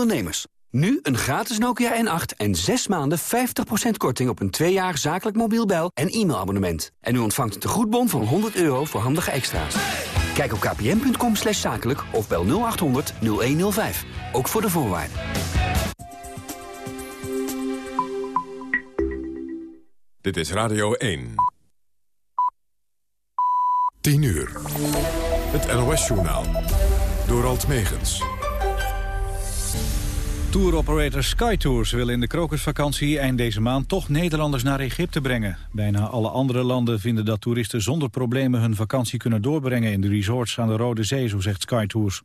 ondernemers. Nu een gratis Nokia N8 en 6 maanden 50% korting op een 2 jaar zakelijk mobiel bel- en e-mailabonnement. En u ontvangt een tegoedbon van 100 euro voor handige extra's. Kijk op kpn.com slash zakelijk of bel 0800 0105. Ook voor de voorwaarden. Dit is Radio 1. 10 uur. Het NOS-journaal. Door Alt Megens. Touroperator SkyTours wil in de krokusvakantie eind deze maand toch Nederlanders naar Egypte brengen. Bijna alle andere landen vinden dat toeristen zonder problemen hun vakantie kunnen doorbrengen in de resorts aan de Rode Zee, zo zegt SkyTours.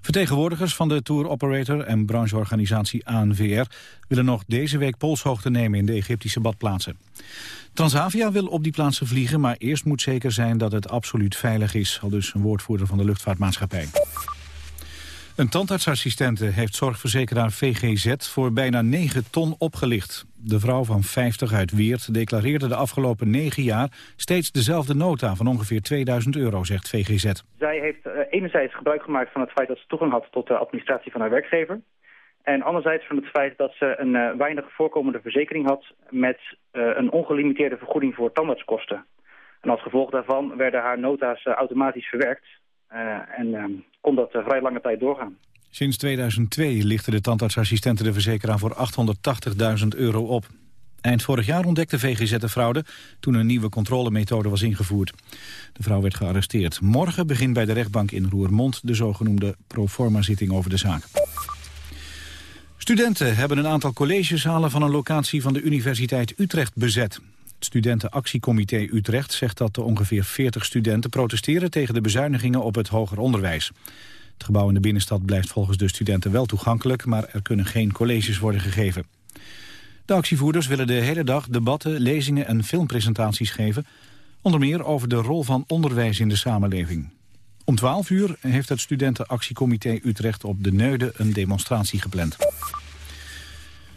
Vertegenwoordigers van de touroperator en brancheorganisatie ANVR willen nog deze week polshoogte nemen in de Egyptische badplaatsen. Transavia wil op die plaatsen vliegen, maar eerst moet zeker zijn dat het absoluut veilig is, al dus een woordvoerder van de luchtvaartmaatschappij. Een tandartsassistente heeft zorgverzekeraar VGZ voor bijna 9 ton opgelicht. De vrouw van 50 uit Weert declareerde de afgelopen 9 jaar steeds dezelfde nota van ongeveer 2000 euro, zegt VGZ. Zij heeft uh, enerzijds gebruik gemaakt van het feit dat ze toegang had tot de administratie van haar werkgever. En anderzijds van het feit dat ze een uh, weinig voorkomende verzekering had met uh, een ongelimiteerde vergoeding voor tandartskosten. En als gevolg daarvan werden haar nota's automatisch verwerkt. En ehm, kon dat vrij lange tijd doorgaan. Sinds 2002 lichtte de tandartsassistenten de verzekeraar voor 880.000 euro op. Eind vorig jaar ontdekte VGZ de fraude toen een nieuwe controlemethode was ingevoerd. De vrouw werd gearresteerd. Morgen begint bij de rechtbank in Roermond de zogenoemde proforma-zitting over de zaak. Studenten hebben een aantal collegezalen van een locatie van de Universiteit Utrecht bezet. Het studentenactiecomité Utrecht zegt dat de ongeveer 40 studenten protesteren tegen de bezuinigingen op het hoger onderwijs. Het gebouw in de binnenstad blijft volgens de studenten wel toegankelijk, maar er kunnen geen colleges worden gegeven. De actievoerders willen de hele dag debatten, lezingen en filmpresentaties geven, onder meer over de rol van onderwijs in de samenleving. Om 12 uur heeft het studentenactiecomité Utrecht op de Neude een demonstratie gepland.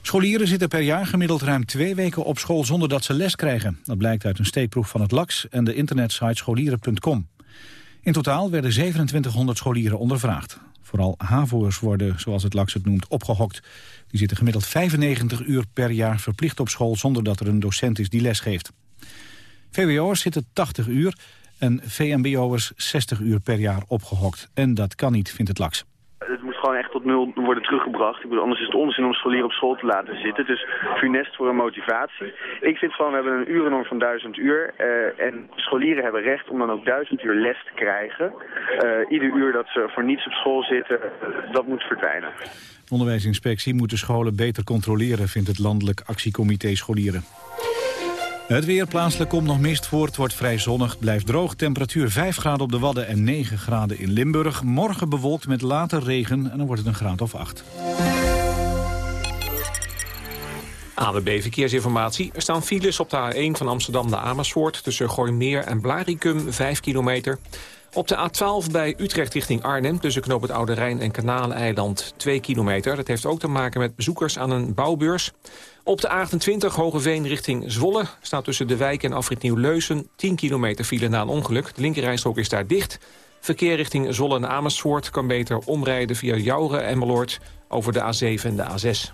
Scholieren zitten per jaar gemiddeld ruim twee weken op school zonder dat ze les krijgen. Dat blijkt uit een steekproef van het LAX en de internetsite scholieren.com. In totaal werden 2700 scholieren ondervraagd. Vooral HAVO'ers worden, zoals het LAX het noemt, opgehokt. Die zitten gemiddeld 95 uur per jaar verplicht op school... zonder dat er een docent is die les geeft. VWO'ers zitten 80 uur en VMBO'ers 60 uur per jaar opgehokt. En dat kan niet, vindt het LAX gewoon echt tot nul worden teruggebracht. Ik bedoel, anders is het onzin om scholieren op school te laten zitten. Dus funest voor een motivatie. Ik vind gewoon, we hebben een urennorm van duizend uur. Uh, en scholieren hebben recht om dan ook duizend uur les te krijgen. Uh, ieder uur dat ze voor niets op school zitten, dat moet verdwijnen. De onderwijsinspectie moet de scholen beter controleren, vindt het Landelijk Actiecomité Scholieren. Het weer plaatselijk komt nog mist voor. Het wordt vrij zonnig, blijft droog. Temperatuur 5 graden op de Wadden en 9 graden in Limburg. Morgen bewolkt met later regen en dan wordt het een graad of 8. ABB Verkeersinformatie. Er staan files op de A1 van Amsterdam naar Amersfoort... tussen Gooimeer en Blaricum, 5 kilometer. Op de A12 bij Utrecht richting Arnhem... tussen Knoop het Oude Rijn en Kanaaleiland, 2 kilometer. Dat heeft ook te maken met bezoekers aan een bouwbeurs. Op de A28 Hogeveen richting Zwolle staat tussen de wijk en afrit Nieuw-Leusen 10 kilometer file na een ongeluk. De linkerrijstrook is daar dicht. Verkeer richting Zwolle en Amersfoort kan beter omrijden via Jouren en Meloord over de A7 en de A6.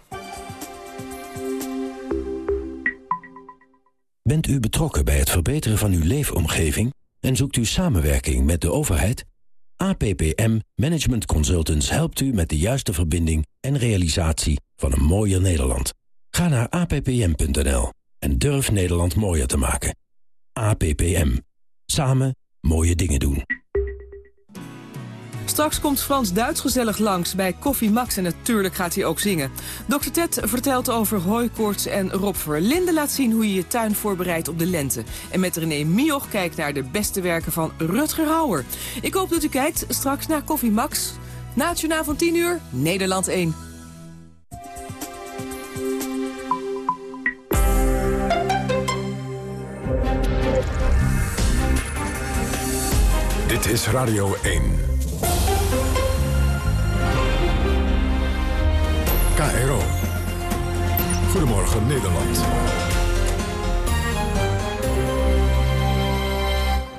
Bent u betrokken bij het verbeteren van uw leefomgeving en zoekt u samenwerking met de overheid? APPM Management Consultants helpt u met de juiste verbinding en realisatie van een mooier Nederland. Ga naar appm.nl en durf Nederland mooier te maken. APPM. Samen mooie dingen doen. Straks komt Frans Duits gezellig langs bij Koffie Max en natuurlijk gaat hij ook zingen. Dr. Ted vertelt over hooikoorts en Rob Verlinde laat zien hoe je je tuin voorbereidt op de lente. En met René Mioch kijkt naar de beste werken van Rutger Hauer. Ik hoop dat u kijkt straks naar Koffie Max. Na van 10 uur, Nederland 1. Dit is Radio 1. KRO. Goedemorgen Nederland.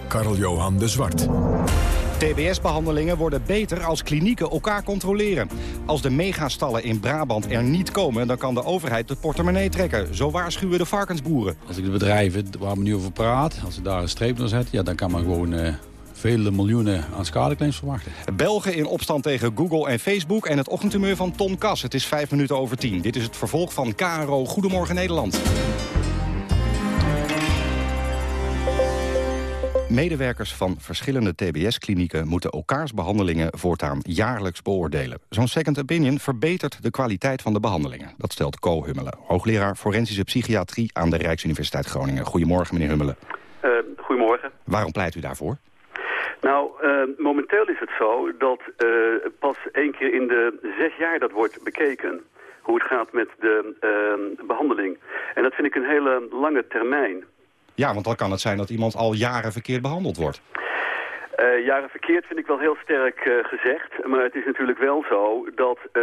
Karl-Johan de Zwart. TBS-behandelingen worden beter als klinieken elkaar controleren. Als de megastallen in Brabant er niet komen... dan kan de overheid de portemonnee trekken. Zo waarschuwen de varkensboeren. Als ik de bedrijven waar we nu over praat, als ik daar een streep door zet... Ja, dan kan men gewoon uh, vele miljoenen aan schadeclaims verwachten. Belgen in opstand tegen Google en Facebook... en het ochtendtumeur van Ton Kas. Het is vijf minuten over tien. Dit is het vervolg van KRO Goedemorgen Nederland. Medewerkers van verschillende TBS-klinieken moeten elkaars behandelingen voortaan jaarlijks beoordelen. Zo'n second opinion verbetert de kwaliteit van de behandelingen. Dat stelt Co Hummelen, hoogleraar forensische psychiatrie aan de Rijksuniversiteit Groningen. Goedemorgen, meneer Hummelen. Uh, goedemorgen. Waarom pleit u daarvoor? Nou, uh, momenteel is het zo dat uh, pas één keer in de zes jaar dat wordt bekeken hoe het gaat met de behandeling. En dat vind ik een hele lange termijn. Ja, want dan kan het zijn dat iemand al jaren verkeerd behandeld wordt. Uh, jaren verkeerd vind ik wel heel sterk uh, gezegd. Maar het is natuurlijk wel zo dat uh,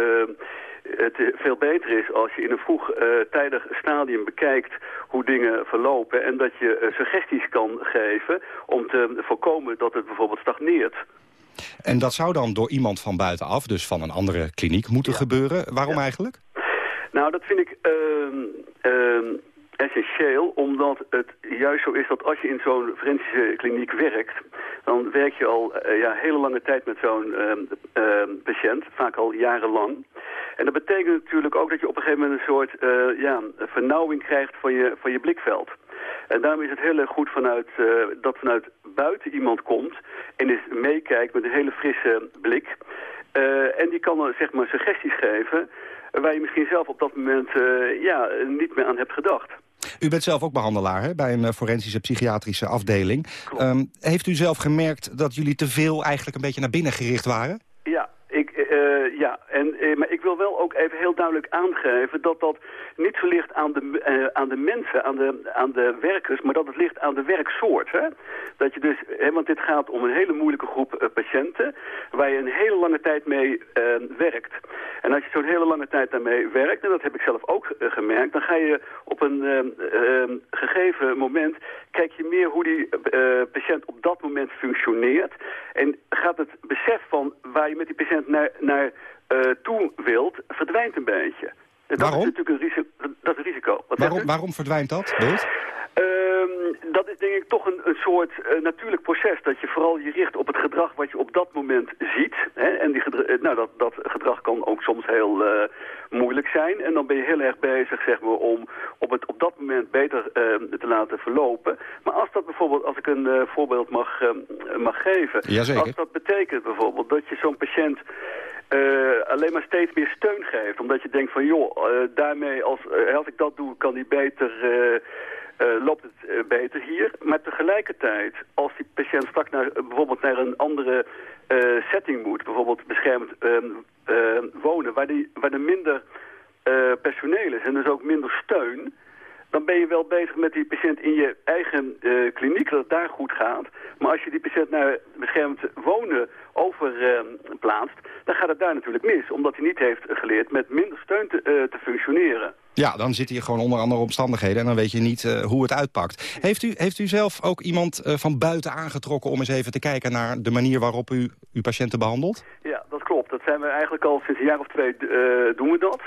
het veel beter is als je in een vroegtijdig stadium bekijkt hoe dingen verlopen. En dat je suggesties kan geven om te voorkomen dat het bijvoorbeeld stagneert. En dat zou dan door iemand van buitenaf, dus van een andere kliniek, moeten ja. gebeuren. Waarom ja. eigenlijk? Nou, dat vind ik ehm, ehm, essentieel, omdat het juist zo is dat als je in zo'n forensische kliniek werkt, dan werk je al uh, ja, hele lange tijd met zo'n uh, uh, patiënt, vaak al jarenlang. En dat betekent natuurlijk ook dat je op een gegeven moment een soort uh, ja, vernauwing krijgt van je, van je blikveld. En daarom is het heel erg goed vanuit, dat vanuit buiten iemand komt en eens meekijkt met een hele frisse blik. en die kan dan zeg maar suggesties geven waar je misschien zelf op dat moment ja, niet meer aan hebt gedacht. U bent zelf ook behandelaar hè, bij een forensische psychiatrische afdeling. Um, heeft u zelf gemerkt dat jullie te veel eigenlijk een beetje naar binnen gericht waren? Uh, ja. En, uh, maar ik wil wel ook even heel duidelijk aangeven dat dat niet zo ligt aan de, uh, aan de mensen, aan de, aan de werkers, maar dat het ligt aan de werksoort. Hè? Dat je dus, hè, want dit gaat om een hele moeilijke groep patiënten waar je een hele lange tijd mee werkt. En als je zo'n hele lange tijd daarmee werkt, en dat heb ik zelf ook gemerkt, dan ga je op een gegeven moment, kijk je meer hoe die patiënt op dat moment functioneert. En gaat het besef van waar je met die patiënt naar, naar uh, toe wilt, verdwijnt een beetje. Waarom? Dat is natuurlijk een risico. Dat is risico. Wat waarom, waarom verdwijnt dat, Beeld? Um, dat is denk ik toch een, een soort uh, natuurlijk proces. Dat je vooral je richt op het gedrag wat je op dat moment ziet. Hè? En die nou, dat, dat gedrag kan ook soms heel uh, moeilijk zijn. En dan ben je heel erg bezig zeg maar, om op het op dat moment beter te laten verlopen. Maar als dat bijvoorbeeld, als ik een voorbeeld mag, mag geven. Jazeker. Als dat betekent bijvoorbeeld dat je zo'n patiënt uh, alleen maar steeds meer steun geeft. Omdat je denkt van joh, uh, daarmee als, uh, als ik dat doe, kan die beter, loopt het beter hier. Maar tegelijkertijd, als die patiënt straks naar, bijvoorbeeld naar een andere setting moet, bijvoorbeeld beschermd wonen, waar, die, waar er minder personeel is en dus ook minder steun, dan ben je wel bezig met die patiënt in je eigen uh, kliniek, dat het daar goed gaat. Maar als je die patiënt naar beschermd wonen overplaatst, uh, dan gaat het daar natuurlijk mis. Omdat hij niet heeft geleerd met minder steun te, uh, te functioneren. Ja, dan zit hij gewoon onder andere omstandigheden en dan weet je niet hoe het uitpakt. Heeft u, heeft u zelf ook iemand van buiten aangetrokken om eens even te kijken naar de manier waarop u uw patiënten behandelt? Ja, dat klopt. Dat zijn we eigenlijk al sinds een jaar of twee doen we dat.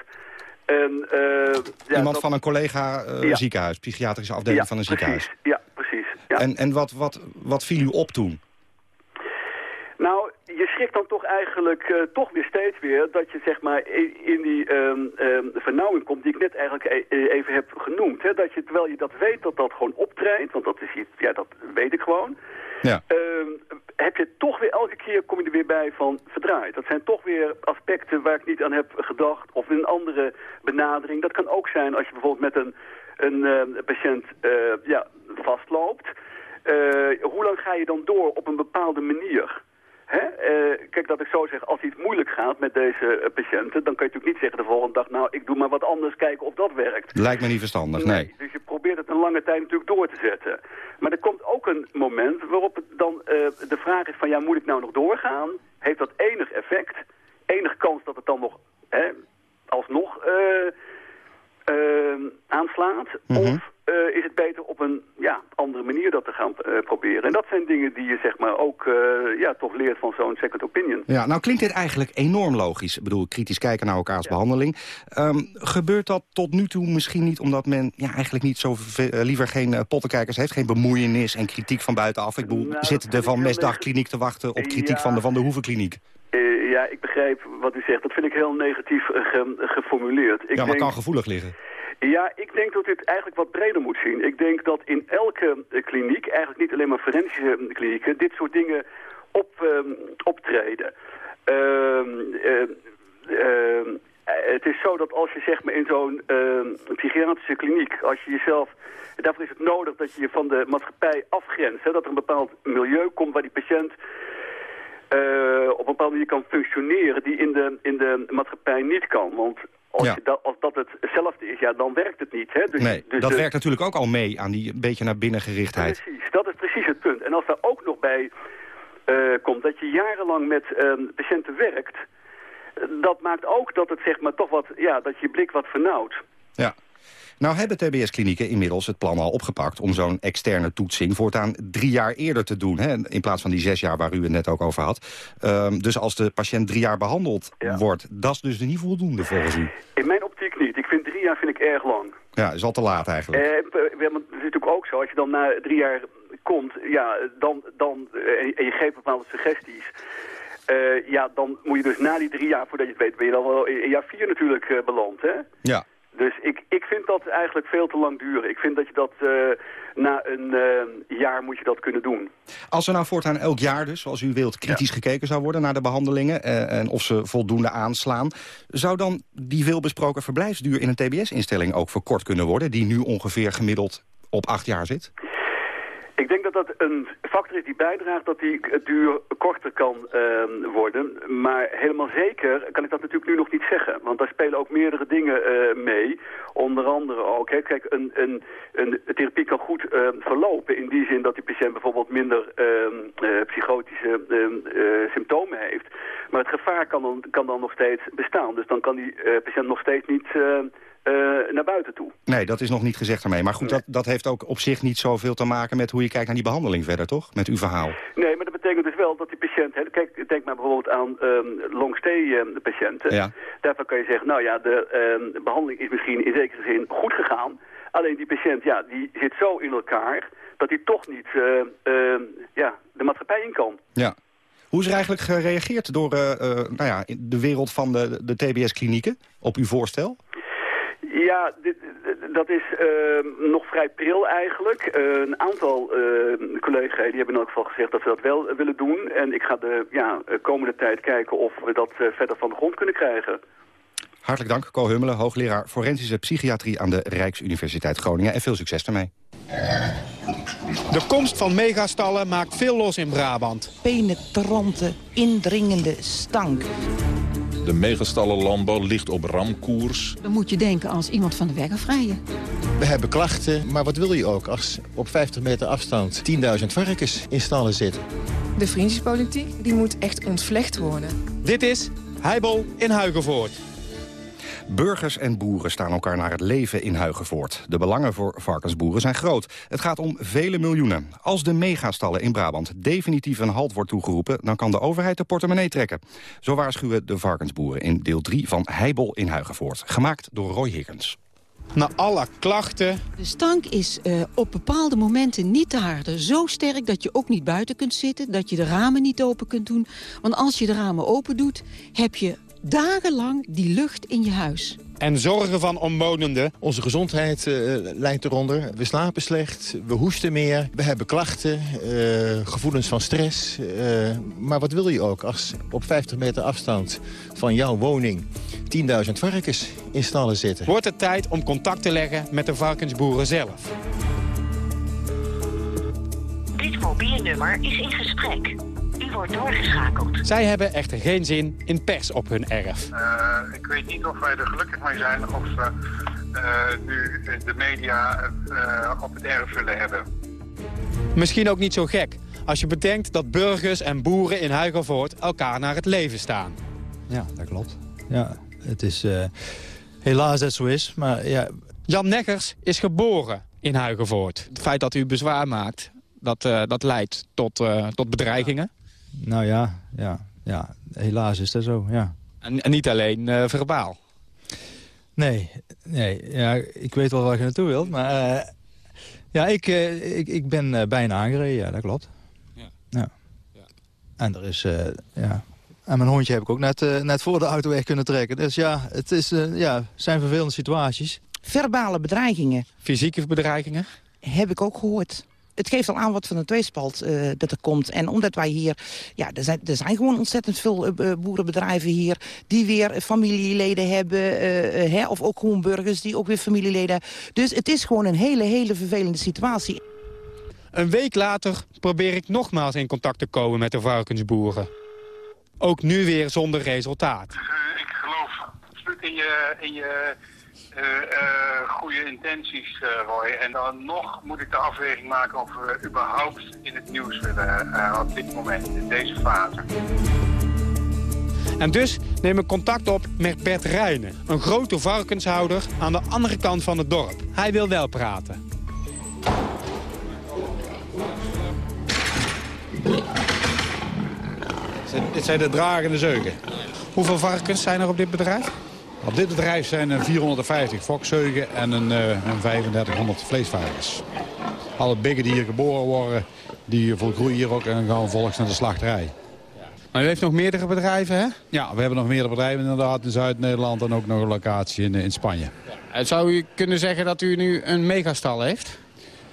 En, uh, ja, Iemand dat... van een collega uh, ja. ziekenhuis, psychiatrische afdeling ja, van een precies. ziekenhuis. Ja, precies. Ja. En, en wat, wat, wat viel u op toen? Nou, je schrikt dan toch eigenlijk uh, toch weer steeds weer dat je zeg maar in, in die um, um, vernauwing komt die ik net eigenlijk e even heb genoemd. Hè? Dat je, terwijl je dat weet dat dat gewoon optreedt, want dat is iets, ja dat weet ik gewoon. Ja. Um, heb je toch weer elke keer kom je er weer bij van verdraaid. Dat zijn toch weer aspecten waar ik niet aan heb gedacht of een andere benadering. Dat kan ook zijn als je bijvoorbeeld met een, een uh, patiënt uh, ja, vastloopt. Uh, hoe lang ga je dan door op een bepaalde manier? Hè? Uh, kijk, dat ik zo zeg, als iets moeilijk gaat met deze uh, patiënten... dan kan je natuurlijk niet zeggen de volgende dag... nou, ik doe maar wat anders, kijken of dat werkt. Lijkt me niet verstandig, nee. nee. Dus je probeert het een lange tijd natuurlijk door te zetten. Maar er komt ook een moment waarop het dan uh, de vraag is van... ja, moet ik nou nog doorgaan? Heeft dat enig effect? Enig kans dat het dan nog hè, alsnog aanslaat? Mhm. Mm -hmm. Of eh, is het beter op een ja, andere manier dat te gaan eh, proberen? En dat zijn dingen die je zeg maar ook eh, ja, toch leert van zo'n second opinion. Ja, nou klinkt dit eigenlijk enorm logisch. Ik bedoel, kritisch kijken naar elkaars behandeling. Ehm, gebeurt dat tot nu toe misschien niet omdat men ja, eigenlijk niet zo liever geen pottenkijkers heeft? Geen bemoeienis en kritiek van buitenaf? Ik bedoel, Nou, zit de Van Mesdagkliniek te wachten op kritiek Ja. van de Van der Hoevenkliniek? Ja, ik begrijp wat u zegt. Dat vind ik heel negatief ge- geformuleerd. Ik ja, maar denk, kan gevoelig liggen. Ja, ik denk dat dit eigenlijk wat breder moet zien. Ik denk dat in elke eh, kliniek, eigenlijk niet alleen maar forensische eh, klinieken, dit soort dingen op, ehm, optreden. Ehm, ehm, ehm, eh, het is zo dat als je zeg maar in zo'n psychiatrische kliniek, als je jezelf, daarvoor is het nodig dat je je van de maatschappij afgrenst. Hè, dat er een bepaald milieu komt waar die patiënt eh, op een bepaalde manier kan functioneren die in de, in de maatschappij niet kan. Want als, Ja. dat, als dat hetzelfde is, ja, dan werkt het niet. Hè? Dus, Nee, dus dat de- werkt natuurlijk ook al mee aan die beetje naar binnen gerichtheid. Precies, dat is precies het punt. En als daar ook nog bij eh, komt dat je jarenlang met ehm, patiënten werkt... eh, dat maakt ook dat het zeg maar toch wat, ja, dat je blik wat vernauwt. Ja. Nou hebben TBS-klinieken inmiddels het plan al opgepakt... om zo'n externe toetsing voortaan drie jaar eerder te doen. Hè, in plaats van die zes jaar waar u het net ook over had. Ehm, dus als de patiënt drie jaar behandeld wordt... dat is dus niet voldoende volgens u. In mijn optiek niet. Ik vind drie jaar vind ik erg lang. Ja, is al te laat eigenlijk. Eh, want het is natuurlijk ook zo, als je dan na drie jaar komt, ja, dan, dan, eh, en je geeft bepaalde suggesties. eh, ja, dan moet je dus na die drie jaar, voordat je het weet, ben je dan wel in jaar vier natuurlijk eh, beland, hè? Ja. Dus ik, ik vind dat eigenlijk veel te lang duren. Ik vind dat je dat eh, na een eh, jaar moet je dat kunnen doen. Als er nou voortaan elk jaar dus, zoals u wilt, kritisch gekeken zou worden naar de behandelingen... eh, en of ze voldoende aanslaan... zou dan die veelbesproken verblijfsduur in een TBS-instelling ook verkort kunnen worden... die nu ongeveer gemiddeld op acht jaar zit? Ik denk dat dat een factor is die bijdraagt dat die duur korter kan ehm, worden. Maar helemaal zeker kan ik dat natuurlijk nu nog niet zeggen. Want daar spelen ook meerdere dingen eh, mee. Onder andere ook, hè, kijk, een, een, een therapie kan goed ehm, verlopen... in die zin dat die patiënt bijvoorbeeld minder ehm, eh, psychotische eh, symptomen heeft. Maar het gevaar kan dan, kan dan nog steeds bestaan. Dus dan kan die patiënt nog steeds niet... eh, eh, naar buiten toe. Nee, dat is nog niet gezegd ermee. Maar goed, dat, dat heeft ook op zich niet zoveel te maken met hoe je kijkt naar die behandeling verder, toch? Met uw verhaal. Nee, maar dat betekent dus wel dat die patiënt... Hè, kijk, denk maar bijvoorbeeld aan um, long-stay-patiënten. Ja. Daarvan kan je zeggen, nou ja, de um, behandeling is misschien in zekere zin goed gegaan. Alleen die patiënt, ja, die zit zo in elkaar... dat hij toch niet uh, uh, ja, de maatschappij in kan. Ja. Hoe is er eigenlijk gereageerd door uh, nou ja, de wereld van de, de TBS-klinieken op uw voorstel? Ja, dit, dat is uh, nog vrij pril eigenlijk. Uh, een aantal uh, collega's die hebben in elk geval gezegd dat ze dat wel willen doen. En ik ga de ja, komende tijd kijken of we dat verder van de grond kunnen krijgen. Hartelijk dank, Co Hummelen, hoogleraar forensische psychiatrie aan de Rijksuniversiteit Groningen. En veel succes ermee. De komst van megastallen maakt veel los in Brabant. Penetrante, indringende stank. De megastallenlandbouw ligt op ramkoers. Dan moet je denken als iemand van de weg afrijden. We hebben klachten, maar wat wil je ook als op 50 meter afstand 10.000 varkens in stallen zitten? De vriendjespolitiek die moet echt ontvlecht worden. Dit is Heibel in Huigenvoort. Burgers en boeren staan elkaar naar het leven in Huigenvoort. De belangen voor varkensboeren zijn groot. Het gaat om vele miljoenen. Als de megastallen in Brabant definitief een halt wordt toegeroepen... dan kan de overheid de portemonnee trekken. Zo waarschuwen de varkensboeren in deel 3 van Heibel in Huigenvoort. Gemaakt door Roy Higgins. Na alle klachten... De stank is uh, op bepaalde momenten niet te harde. Zo sterk dat je ook niet buiten kunt zitten. Dat je de ramen niet open kunt doen. Want als je de ramen open doet, heb je dagenlang die lucht in je huis. En zorgen van omwonenden. Onze gezondheid uh, lijkt eronder. We slapen slecht, we hoesten meer, we hebben klachten, uh, gevoelens van stress. Uh, maar wat wil je ook als op 50 meter afstand van jouw woning 10.000 varkens in stallen zitten? Wordt het tijd om contact te leggen met de varkensboeren zelf. Dit mobiele nummer is in gesprek. Wordt doorgeschakeld. Zij hebben echter geen zin in pers op hun erf. Uh, ik weet niet of wij er gelukkig mee zijn of we uh, nu de media uh, op het erf willen hebben. Misschien ook niet zo gek, als je bedenkt dat burgers en boeren in Huigervoort elkaar naar het leven staan. Ja, dat klopt. Ja, het is helaas dat zo is, maar ja... Jan Neggers is geboren, in Huigenvoort. Het feit dat u bezwaar maakt, dat, uh, dat leidt tot, uh, tot bedreigingen? Nou ja, ja, ja, helaas is dat zo, ja. En, en niet alleen uh, verbaal? Nee, nee ja, ik weet wel waar je naartoe wilt, maar... ja, ik, ik, ik ben bijna aangereden, ja, dat klopt. Ja. ja. ja. En er is, ja... En mijn hondje heb ik ook net, net voor de auto weg kunnen trekken. Dus ja, het is, ja, zijn vervelende situaties. Verbale bedreigingen. Fysieke bedreigingen? Heb ik ook gehoord. Het geeft al aan wat van een tweespalt uh, dat er komt. En omdat wij hier... Ja, er zijn, er zijn gewoon ontzettend veel uh, boerenbedrijven hier... die weer familieleden hebben. Uh, hè, of ook gewoon burgers die ook weer familieleden hebben. Dus het is gewoon een hele, hele vervelende situatie. Een week later probeer ik nogmaals in contact te komen met de varkensboeren. Ook nu weer zonder resultaat. ik geloof absoluut in je... In je uh, uh, goede intenties, uh, Roy. En dan nog moet ik de afweging maken of we überhaupt in het nieuws willen op dit moment, in deze fase. En dus neem ik contact op met Bert Rijnen, een grote varkenshouder aan de andere kant van het dorp. Hij wil wel praten. Dit zijn de dragende zeugen. Hoeveel varkens zijn er op dit bedrijf? Op dit bedrijf zijn er 450 fokszeugen en een, uh, een 3500 vleesvarkens. Alle biggen die hier geboren worden, die volgroeien hier ook en gaan volgens naar de slachterij. Maar u heeft nog meerdere bedrijven, hè? Ja, we hebben nog meerdere bedrijven inderdaad in Zuid-Nederland en ook nog een locatie in, in Spanje. Ja, zou u kunnen zeggen dat u nu een megastal heeft?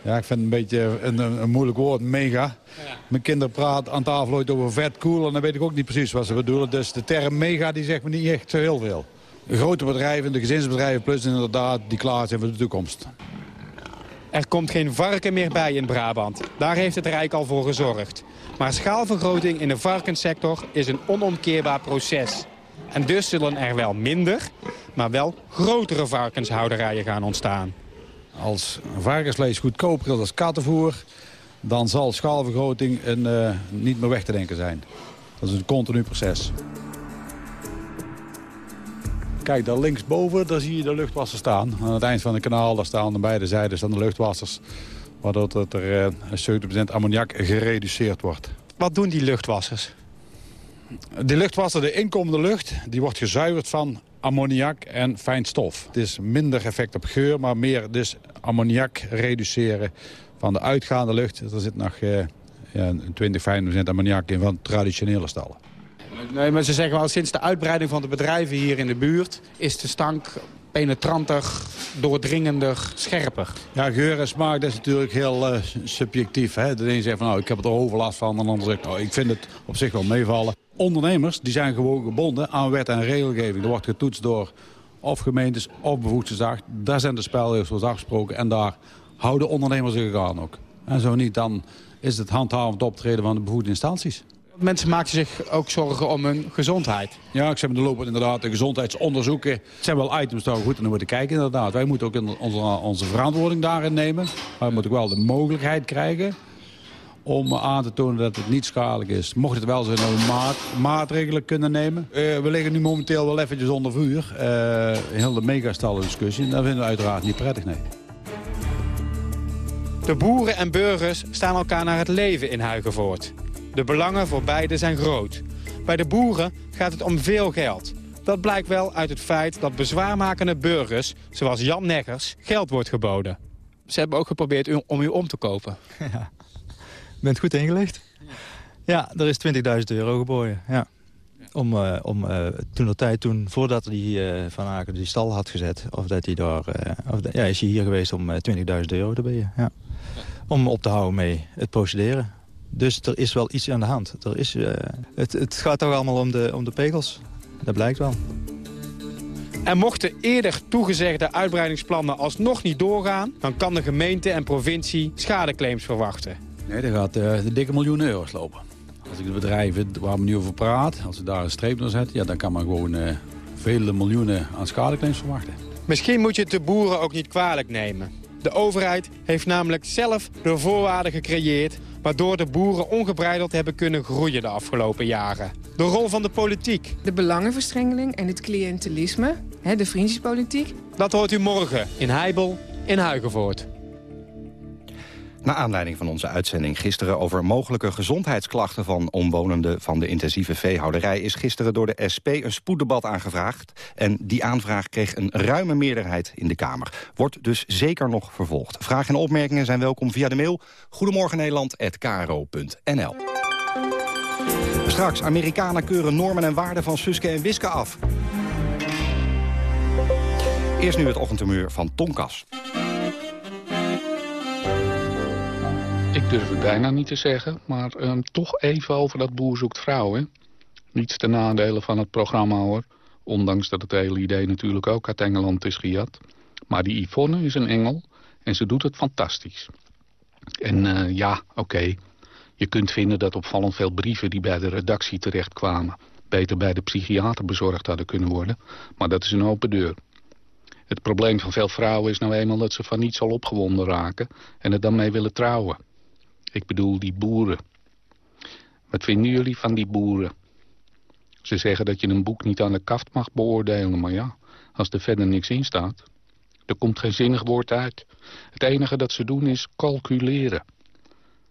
Ja, ik vind het een beetje een, een, moeilijk woord, mega. Ja. Mijn kinderen praten aan tafel ooit over vet, cool en dan weet ik ook niet precies wat ze bedoelen. Dus de term mega die zegt me niet echt zo heel veel grote bedrijven, de gezinsbedrijven... plus inderdaad die klaar zijn voor de toekomst. Er komt geen varken meer bij in Brabant. Daar heeft het Rijk al voor gezorgd. Maar schaalvergroting in de varkenssector is een onomkeerbaar proces. En dus zullen er wel minder, maar wel grotere varkenshouderijen gaan ontstaan. Als varkensvlees goedkoper is als kattenvoer... dan zal schaalvergroting een, uh, niet meer weg te denken zijn. Dat is een continu proces. Kijk, daar linksboven, daar zie je de luchtwassers staan. Aan het eind van het kanaal, daar staan aan beide zijden staan de luchtwassers. Waardoor dat er 70% eh, ammoniak gereduceerd wordt. Wat doen die luchtwassers? De luchtwasser, de inkomende lucht, die wordt gezuiverd van ammoniak en fijn stof. Het is minder effect op geur, maar meer dus ammoniak reduceren van de uitgaande lucht. Er zit nog ja, 20, 25% ammoniak in van traditionele stallen. Nee, maar ze zeggen wel, sinds de uitbreiding van de bedrijven hier in de buurt... is de stank penetranter, doordringender, scherper. Ja, geur en smaak dat is natuurlijk heel uh, subjectief. Hè? De een zegt van, nou, ik heb er overlast van. En de ander zegt, nou, ik vind het op zich wel meevallen. Ondernemers die zijn gewoon gebonden aan wet en regelgeving. Er wordt getoetst door of gemeentes of bevoegdheidsdag. Daar zijn de spelregels afgesproken en daar houden ondernemers zich aan ook. En zo niet, dan is het handhavend optreden van de bevoegde instanties. Mensen maken zich ook zorgen om hun gezondheid. Ja, ik zeg de lopen inderdaad de gezondheidsonderzoeken. Het zijn wel items daar we goed naar moeten kijken inderdaad. Wij moeten ook onze, onze verantwoording daarin nemen. Maar we moeten ook wel de mogelijkheid krijgen om aan te tonen dat het niet schadelijk is. Mocht het wel zijn dat we maat, maatregelen kunnen nemen. Uh, we liggen nu momenteel wel eventjes onder vuur. Uh, heel de megastallen discussie. Dat vinden we uiteraard niet prettig, nee. De boeren en burgers staan elkaar naar het leven in Huigenvoort. De belangen voor beide zijn groot. Bij de boeren gaat het om veel geld. Dat blijkt wel uit het feit dat bezwaarmakende burgers, zoals Jan Neggers, geld wordt geboden. Ze hebben ook geprobeerd om u om te kopen. Ja, bent goed ingelicht. Ja, er is 20.000 euro geboden, ja. Om, uh, om uh, toen de tijd, toen, voordat hij uh, Van Aken die stal had gezet... of dat hij daar, of ja, is hij hier geweest om 20.000 euro te bieden, ja. Om op te houden mee het procederen. Dus er is wel iets aan de hand. Er is, uh, het, het gaat toch allemaal om de, om de pegels. Dat blijkt wel. En mochten eerder toegezegde uitbreidingsplannen alsnog niet doorgaan... dan kan de gemeente en provincie schadeclaims verwachten. Nee, dan gaat uh, de dikke miljoen euro's lopen. Als ik de bedrijven waar we nu over praat, als ik daar een streep naar zet... Ja, dan kan men gewoon uh, vele miljoenen aan schadeclaims verwachten. Misschien moet je het de boeren ook niet kwalijk nemen. De overheid heeft namelijk zelf de voorwaarden gecreëerd waardoor de boeren ongebreideld hebben kunnen groeien de afgelopen jaren. De rol van de politiek. De belangenverstrengeling en het cliëntelisme, de vriendjespolitiek. Dat hoort u morgen in Heibel in Huigenvoort. Na aanleiding van onze uitzending gisteren over mogelijke gezondheidsklachten van omwonenden van de intensieve veehouderij is gisteren door de SP een spoeddebat aangevraagd. En die aanvraag kreeg een ruime meerderheid in de Kamer. Wordt dus zeker nog vervolgd. Vragen en opmerkingen zijn welkom via de mail Goedemorgen Nederland@kro.nl. Straks, Amerikanen keuren normen en waarden van Suske en Wiske af. Eerst nu het ochtendtumeur van Tonkas. Ik durf het bijna niet te zeggen, maar um, toch even over dat boer zoekt vrouw. Hè? Niets ten nadele van het programma hoor. Ondanks dat het hele idee natuurlijk ook uit Engeland is gejat. Maar die Yvonne is een engel en ze doet het fantastisch. En uh, ja, oké. Je kunt vinden dat opvallend veel brieven die bij de redactie terechtkwamen... beter bij de psychiater bezorgd hadden kunnen worden. Maar dat is een open deur. Het probleem van veel vrouwen is nou eenmaal dat ze van niets al opgewonden raken... en er dan mee willen trouwen. Ik bedoel die boeren. Wat vinden jullie van die boeren? Ze zeggen dat je een boek niet aan de kaft mag beoordelen, maar ja, als er verder niks in staat. Er komt geen zinnig woord uit. Het enige dat ze doen is calculeren.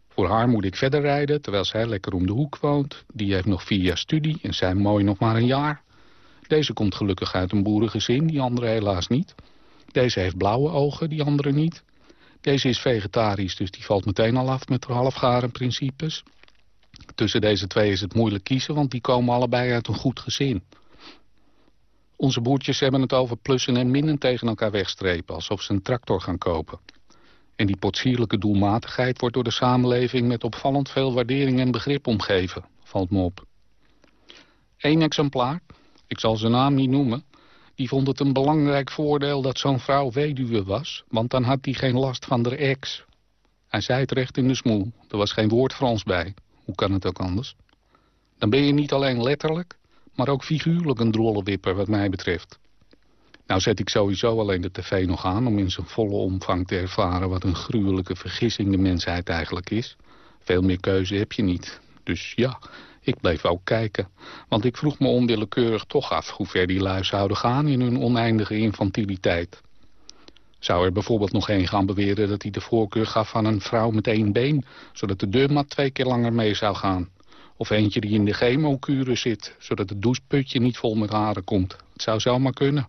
Voor haar moet ik verder rijden, terwijl zij lekker om de hoek woont. Die heeft nog vier jaar studie en zij mooi nog maar een jaar. Deze komt gelukkig uit een boerengezin, die andere helaas niet. Deze heeft blauwe ogen, die andere niet. Deze is vegetarisch, dus die valt meteen al af met haar halfgaren principes. Tussen deze twee is het moeilijk kiezen, want die komen allebei uit een goed gezin. Onze boertjes hebben het over plussen en minnen tegen elkaar wegstrepen, alsof ze een tractor gaan kopen. En die potsierlijke doelmatigheid wordt door de samenleving met opvallend veel waardering en begrip omgeven, valt me op. Eén exemplaar, ik zal zijn naam niet noemen, die vond het een belangrijk voordeel dat zo'n vrouw weduwe was, want dan had hij geen last van de ex. Hij zei het recht in de smoel, er was geen woord Frans bij. Hoe kan het ook anders? Dan ben je niet alleen letterlijk, maar ook figuurlijk een drollenwipper wat mij betreft. Nou zet ik sowieso alleen de tv nog aan om in zijn volle omvang te ervaren wat een gruwelijke vergissing de mensheid eigenlijk is. Veel meer keuze heb je niet. Dus ja, ik bleef ook kijken, want ik vroeg me onwillekeurig toch af hoe ver die lui zouden gaan in hun oneindige infantiliteit. Zou er bijvoorbeeld nog één gaan beweren dat hij de voorkeur gaf aan een vrouw met één been, zodat de deurmat twee keer langer mee zou gaan? Of eentje die in de chemokuren zit, zodat het doucheputje niet vol met haren komt. Het zou zomaar kunnen.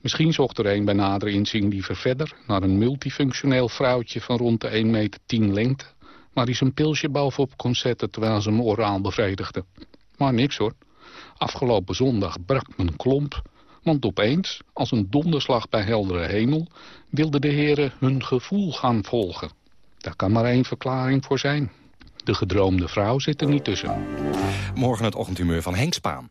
Misschien zocht er een bij nader inzien liever verder... naar een multifunctioneel vrouwtje van rond de 1,10 meter lengte... maar die zijn pilsje bovenop kon zetten terwijl ze hem oraal bevredigde. Maar niks hoor. Afgelopen zondag brak mijn klomp... want opeens, als een donderslag bij heldere hemel... wilden de heren hun gevoel gaan volgen. Daar kan maar één verklaring voor zijn. De gedroomde vrouw zit er niet tussen. Morgen het ochtendhumeur van Henk Spaan.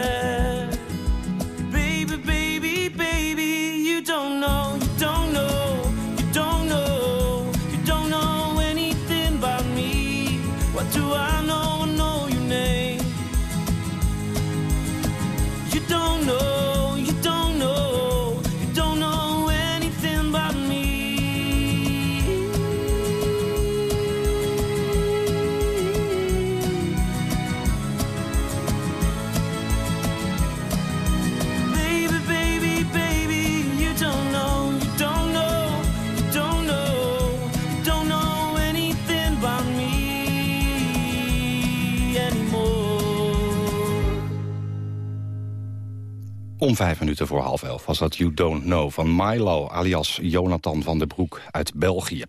Om vijf minuten voor half elf was dat You Don't Know van Milo, alias Jonathan van der Broek uit België.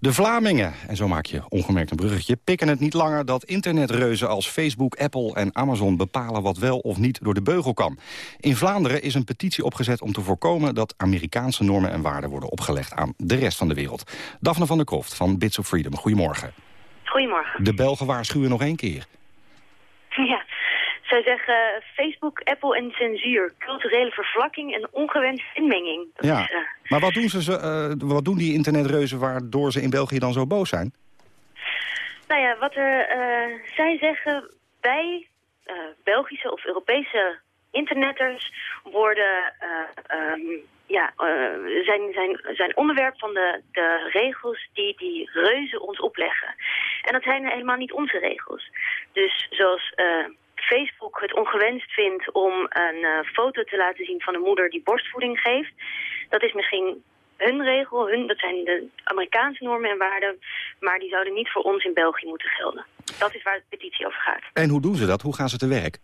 De Vlamingen, en zo maak je ongemerkt een bruggetje... pikken het niet langer dat internetreuzen als Facebook, Apple en Amazon... bepalen wat wel of niet door de beugel kan. In Vlaanderen is een petitie opgezet om te voorkomen... dat Amerikaanse normen en waarden worden opgelegd aan de rest van de wereld. Daphne van der Kroft van Bits of Freedom, goedemorgen. Goedemorgen. De Belgen waarschuwen nog één keer. Ja, zij zeggen Facebook, Apple en censuur, culturele vervlakking en ongewenste inmenging. Dat Ja, is, eh, maar wat doen, ze, eh, wat doen die internetreuzen waardoor ze in België dan zo boos zijn? nou ja, wat er, eh, zij zeggen, wij, Belgische of Europese internetters, worden, eh, ehm, ja, zijn, zijn, zijn onderwerp van de, de regels die die reuzen ons opleggen. En dat zijn helemaal niet onze regels. Dus zoals Facebook het ongewenst vindt om een eh, foto te laten zien van een moeder die borstvoeding geeft, dat is misschien hun regel, hun, dat zijn de Amerikaanse normen en waarden, maar die zouden niet voor ons in België moeten gelden. Dat is waar de petitie over gaat. En hoe doen ze dat? Hoe gaan ze te werk?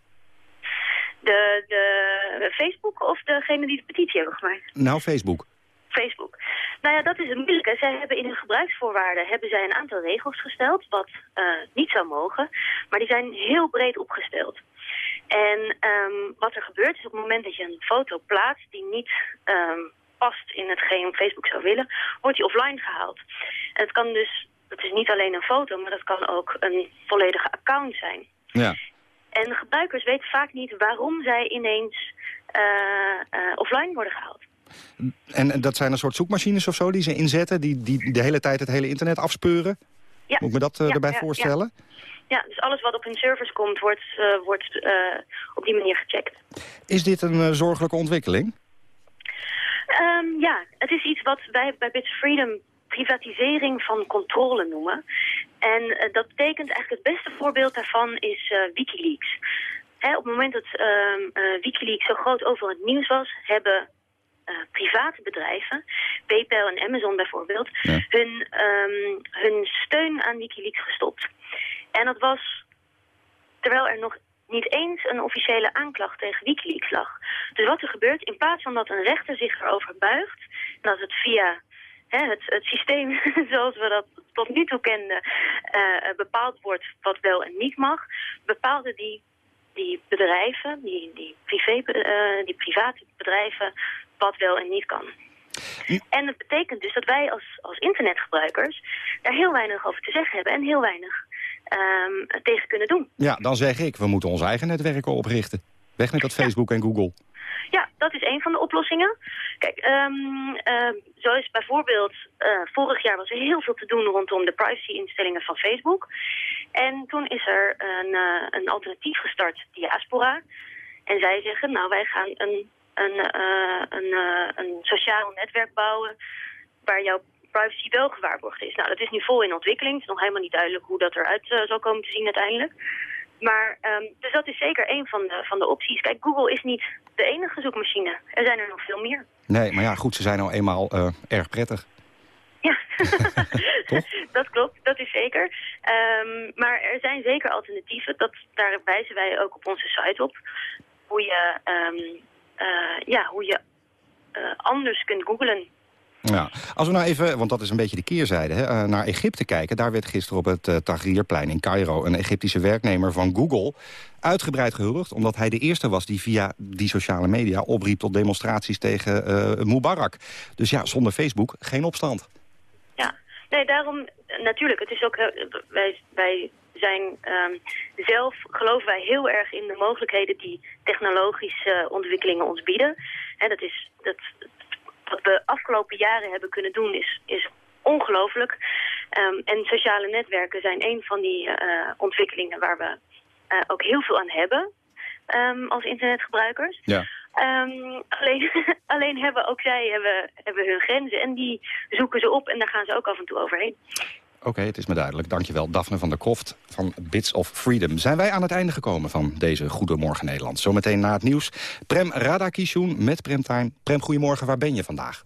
De, de Facebook of degene die de petitie hebben gemaakt? Nou, Facebook. Facebook. Nou ja, dat is het moeilijke. Zij hebben in hun gebruiksvoorwaarden hebben zij een aantal regels gesteld, wat eh, niet zou mogen, maar die zijn heel breed opgesteld. En ehm, wat er gebeurt is op het moment dat je een foto plaatst die niet ehm, past in hetgeen Facebook zou willen, wordt die offline gehaald. En het kan dus, het is niet alleen een foto, maar dat kan ook een volledige account zijn. Ja. En gebruikers weten vaak niet waarom zij ineens eh, eh, offline worden gehaald. En dat zijn een soort zoekmachines of zo die ze inzetten... die, die de hele tijd het hele internet afspeuren? Ja. Moet ik me dat eh, Ja, erbij ja, voorstellen? Ja, dus alles wat op hun servers komt, wordt, eh, wordt eh, op die manier gecheckt. Is dit een zorgelijke ontwikkeling? Ehm, ja, het is iets wat wij bij Bits Freedom privatisering van controle noemen. En dat betekent eigenlijk het beste voorbeeld daarvan is Wikileaks. Hè, op het moment dat ehm, eh, Wikileaks zo groot overal het nieuws was, hebben private bedrijven, PayPal en Amazon bijvoorbeeld, hun, ehm, hun steun aan Wikileaks gestopt. En dat was terwijl er nog niet eens een officiële aanklacht tegen Wikileaks lag. Dus wat er gebeurt, in plaats van dat een rechter zich erover buigt... en dat het via hè, het, het systeem zoals we dat tot nu toe kenden... eh, bepaald wordt wat wel en niet mag... bepaalden die, die bedrijven, die, die, privé, eh, die private bedrijven... wat wel en niet kan. En dat betekent dus dat wij als, als internetgebruikers... daar heel weinig over te zeggen hebben en heel weinig ehm, tegen kunnen doen. Ja, dan zeg ik, we moeten onze eigen netwerken oprichten. Weg met dat Facebook en Google. Ja, dat is een van de oplossingen. Kijk, ehm, ehm, zo is bijvoorbeeld eh, vorig jaar was er heel veel te doen rondom de privacy-instellingen van Facebook. En toen is er een, eh, een alternatief gestart, Diaspora. En zij zeggen, nou wij gaan een, een, eh, een, eh, een sociaal netwerk bouwen waar jouw privacy wel gewaarborgd is. Nou, dat is nu vol in ontwikkeling. Het is nog helemaal niet duidelijk hoe dat eruit eh, zal komen te zien uiteindelijk. Maar, ehm, dus dat is zeker een van de, van de opties. Kijk, Google is niet de enige zoekmachine. Er zijn er nog veel meer. Nee, maar ja, goed, ze zijn nou eenmaal erg prettig. dat klopt, dat is zeker. Ehm, maar er zijn zeker alternatieven. Dat, daar wijzen wij ook op onze site op. Hoe je, ehm, eh, ja, hoe je eh, anders kunt googlen. Ja. Als we nou even, want dat is een beetje de keerzijde, hè, eh, naar Egypte kijken. Daar werd gisteren op het uh, Tahrirplein in Cairo... een Egyptische werknemer van Google uitgebreid gehuldigd... omdat hij de eerste was die via die sociale media opriep... tot demonstraties tegen uh, Mubarak. Dus ja, zonder Facebook geen opstand. Ja, Nee, daarom natuurlijk. Het is ook, wij, wij zijn ehm, zelf, geloven wij heel erg in de mogelijkheden die technologische ontwikkelingen ons bieden. En dat is, dat, wat we afgelopen jaren hebben kunnen doen is, is ongelooflijk. Ehm, en sociale netwerken zijn een van die uh, ontwikkelingen waar we uh, ook heel veel aan hebben um, als internetgebruikers. Ja. Um, alleen, alleen hebben ook zij hebben, hebben hun grenzen en die zoeken ze op en daar gaan ze ook af en toe overheen. Oké, het is me duidelijk. Dankjewel, Daphne van der Kroft van Bits of Freedom. Zijn wij aan het einde gekomen van deze Goedemorgen Nederland. Zometeen na het nieuws. Prem Radakishun met Premtime. Prem, goedemorgen. Waar ben je vandaag?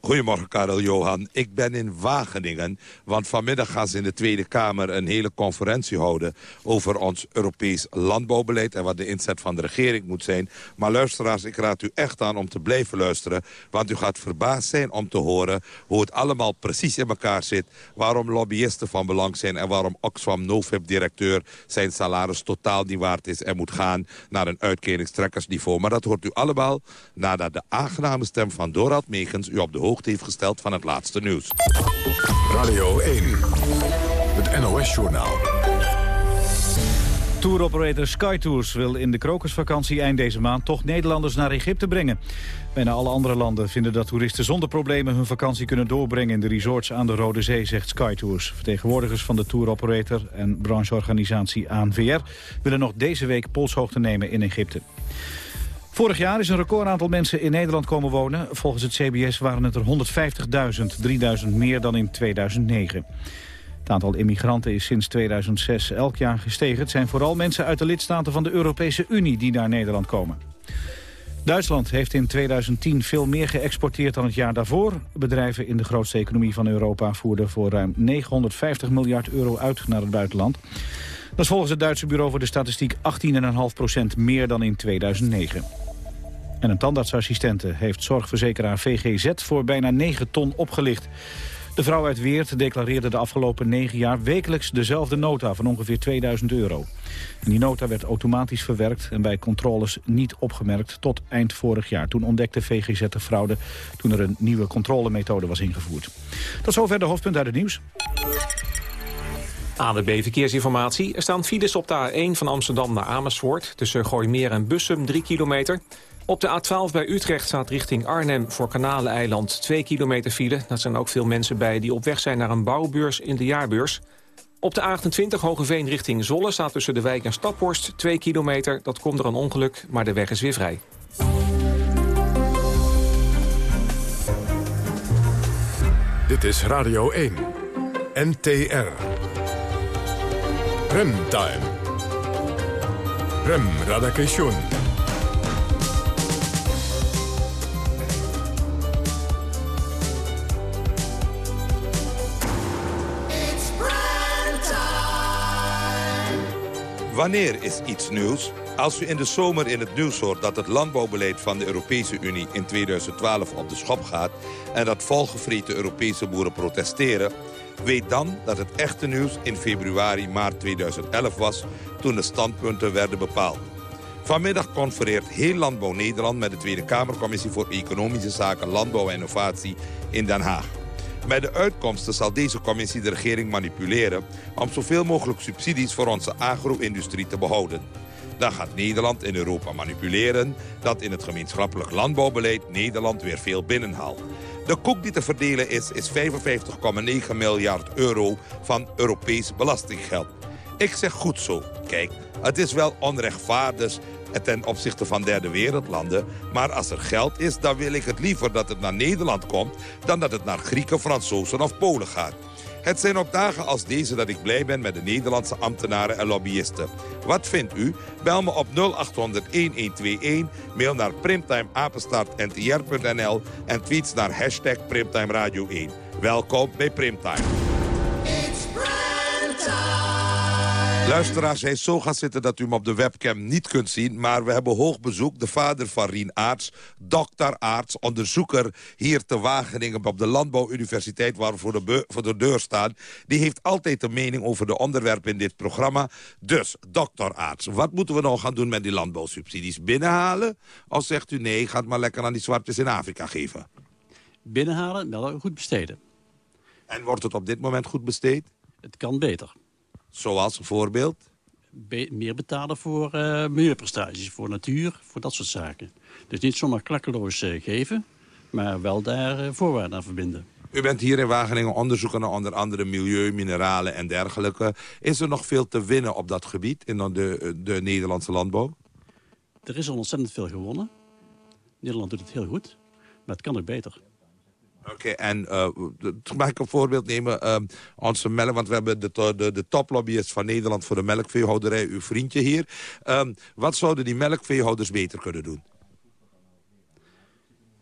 Goedemorgen, Karel Johan. Ik ben in Wageningen, want vanmiddag gaan ze in de Tweede Kamer een hele conferentie houden over ons Europees landbouwbeleid en wat de inzet van de regering moet zijn. Maar luisteraars, ik raad u echt aan om te blijven luisteren, want u gaat verbaasd zijn om te horen hoe het allemaal precies in elkaar zit, waarom lobbyisten van belang zijn en waarom Oxfam Novib-directeur zijn salaris totaal niet waard is en moet gaan naar een uitkeringstrekkersniveau. Maar dat hoort u allemaal nadat de aangename stem van Dorald Megens u op de hoogte heeft gesteld van het laatste nieuws. Radio 1, het NOS-journaal. Touroperator SkyTours wil in de krokusvakantie eind deze maand toch Nederlanders naar Egypte brengen. Bijna alle andere landen vinden dat toeristen zonder problemen hun vakantie kunnen doorbrengen in de resorts aan de Rode Zee, zegt SkyTours. Vertegenwoordigers van de touroperator en brancheorganisatie ANVR willen nog deze week polshoogte nemen in Egypte. Vorig jaar is een recordaantal mensen in Nederland komen wonen. Volgens het CBS waren het er 150.000, 3.000 meer dan in 2009. Het aantal immigranten is sinds 2006 elk jaar gestegen. Het zijn vooral mensen uit de lidstaten van de Europese Unie die naar Nederland komen. Duitsland heeft in 2010 veel meer geëxporteerd dan het jaar daarvoor. Bedrijven in de grootste economie van Europa voerden voor ruim 950 miljard euro uit naar het buitenland. Dat is volgens het Duitse Bureau voor de Statistiek 18,5% meer dan in 2009. En een tandartsassistente heeft zorgverzekeraar VGZ voor bijna 9 ton opgelicht. De vrouw uit Weert declareerde de afgelopen 9 jaar wekelijks dezelfde nota van ongeveer 2000 euro. En die nota werd automatisch verwerkt en bij controles niet opgemerkt tot eind vorig jaar. Toen ontdekte VGZ de fraude toen er een nieuwe controlemethode was ingevoerd. Tot zover de hoofdpunt uit het nieuws. ANWB Verkeersinformatie. Er staan files op de A1 van Amsterdam naar Amersfoort... tussen Gooimeer en Bussum, 3 kilometer. Op de A12 bij Utrecht staat richting Arnhem voor Kanaleneiland 2 kilometer file. Dat zijn ook veel mensen bij die op weg zijn naar een bouwbeurs in de jaarbeurs. Op de A28 Hogeveen richting Zolle staat tussen de wijk en Staphorst 2 kilometer. Dat komt er een ongeluk, maar de weg is weer vrij. Dit is Radio 1. NTR. Remtime. Rem Radakation. Wanneer is iets nieuws? Als u in de zomer in het nieuws hoort dat het landbouwbeleid van de Europese Unie in 2012 op de schop gaat... en dat volgevreten Europese boeren protesteren... weet dan dat het echte nieuws in februari, maart 2011 was... toen de standpunten werden bepaald. Vanmiddag confereert heel Landbouw Nederland met de Tweede Kamercommissie voor Economische Zaken, Landbouw en Innovatie in Den Haag. Bij de uitkomsten zal deze commissie de regering manipuleren... om zoveel mogelijk subsidies voor onze agro-industrie te behouden. Dan gaat Nederland in Europa manipuleren... dat in het gemeenschappelijk landbouwbeleid Nederland weer veel binnenhaalt. De koek die te verdelen is, is 55,9 miljard euro van Europees belastinggeld. Ik zeg goed zo. Kijk, het is wel onrechtvaardig ten opzichte van derde wereldlanden. Maar als er geld is, dan wil ik het liever dat het naar Nederland komt... dan dat het naar Grieken, Fransozen of Polen gaat. Het zijn op dagen als deze dat ik blij ben met de Nederlandse ambtenaren en lobbyisten. Wat vindt u? Bel me op 0800-1121, mail naar primtimeapenstaartntr.nl en tweets naar hashtag Primtime Radio 1. Welkom bij Primtime. Luisteraars, hij is zo gaan zitten dat u hem op de webcam niet kunt zien. Maar we hebben hoog bezoek. De vader van Rien Aarts, dokter Aarts, onderzoeker hier te Wageningen... op de Landbouwuniversiteit waar we voor de, voor de deur staan. Die heeft altijd een mening over de onderwerpen in dit programma. Dus, dokter Aarts, wat moeten we nou gaan doen met die landbouwsubsidies? Binnenhalen? Of zegt u nee, ga het maar lekker aan die zwartjes in Afrika geven? binnenhalen, wel goed besteden. En wordt het op dit moment goed besteed? Het kan beter. Zoals een voorbeeld? Be meer betalen voor uh, milieuprestaties, voor natuur, voor dat soort zaken. Dus niet zomaar klakkeloos uh, geven, maar wel daar uh, voorwaarden aan verbinden. U bent hier in Wageningen onderzoeker naar onder andere milieu, mineralen en dergelijke. Is er nog veel te winnen op dat gebied in de, de Nederlandse landbouw? Er is al ontzettend veel gewonnen. Nederland doet het heel goed, maar het kan ook beter. Oké, en uh, mag ik een voorbeeld nemen? Uh, onze melk, want we hebben de, de, de toplobbyist van Nederland voor de melkveehouderij, uw vriendje hier. Uh, wat zouden die melkveehouders beter kunnen doen?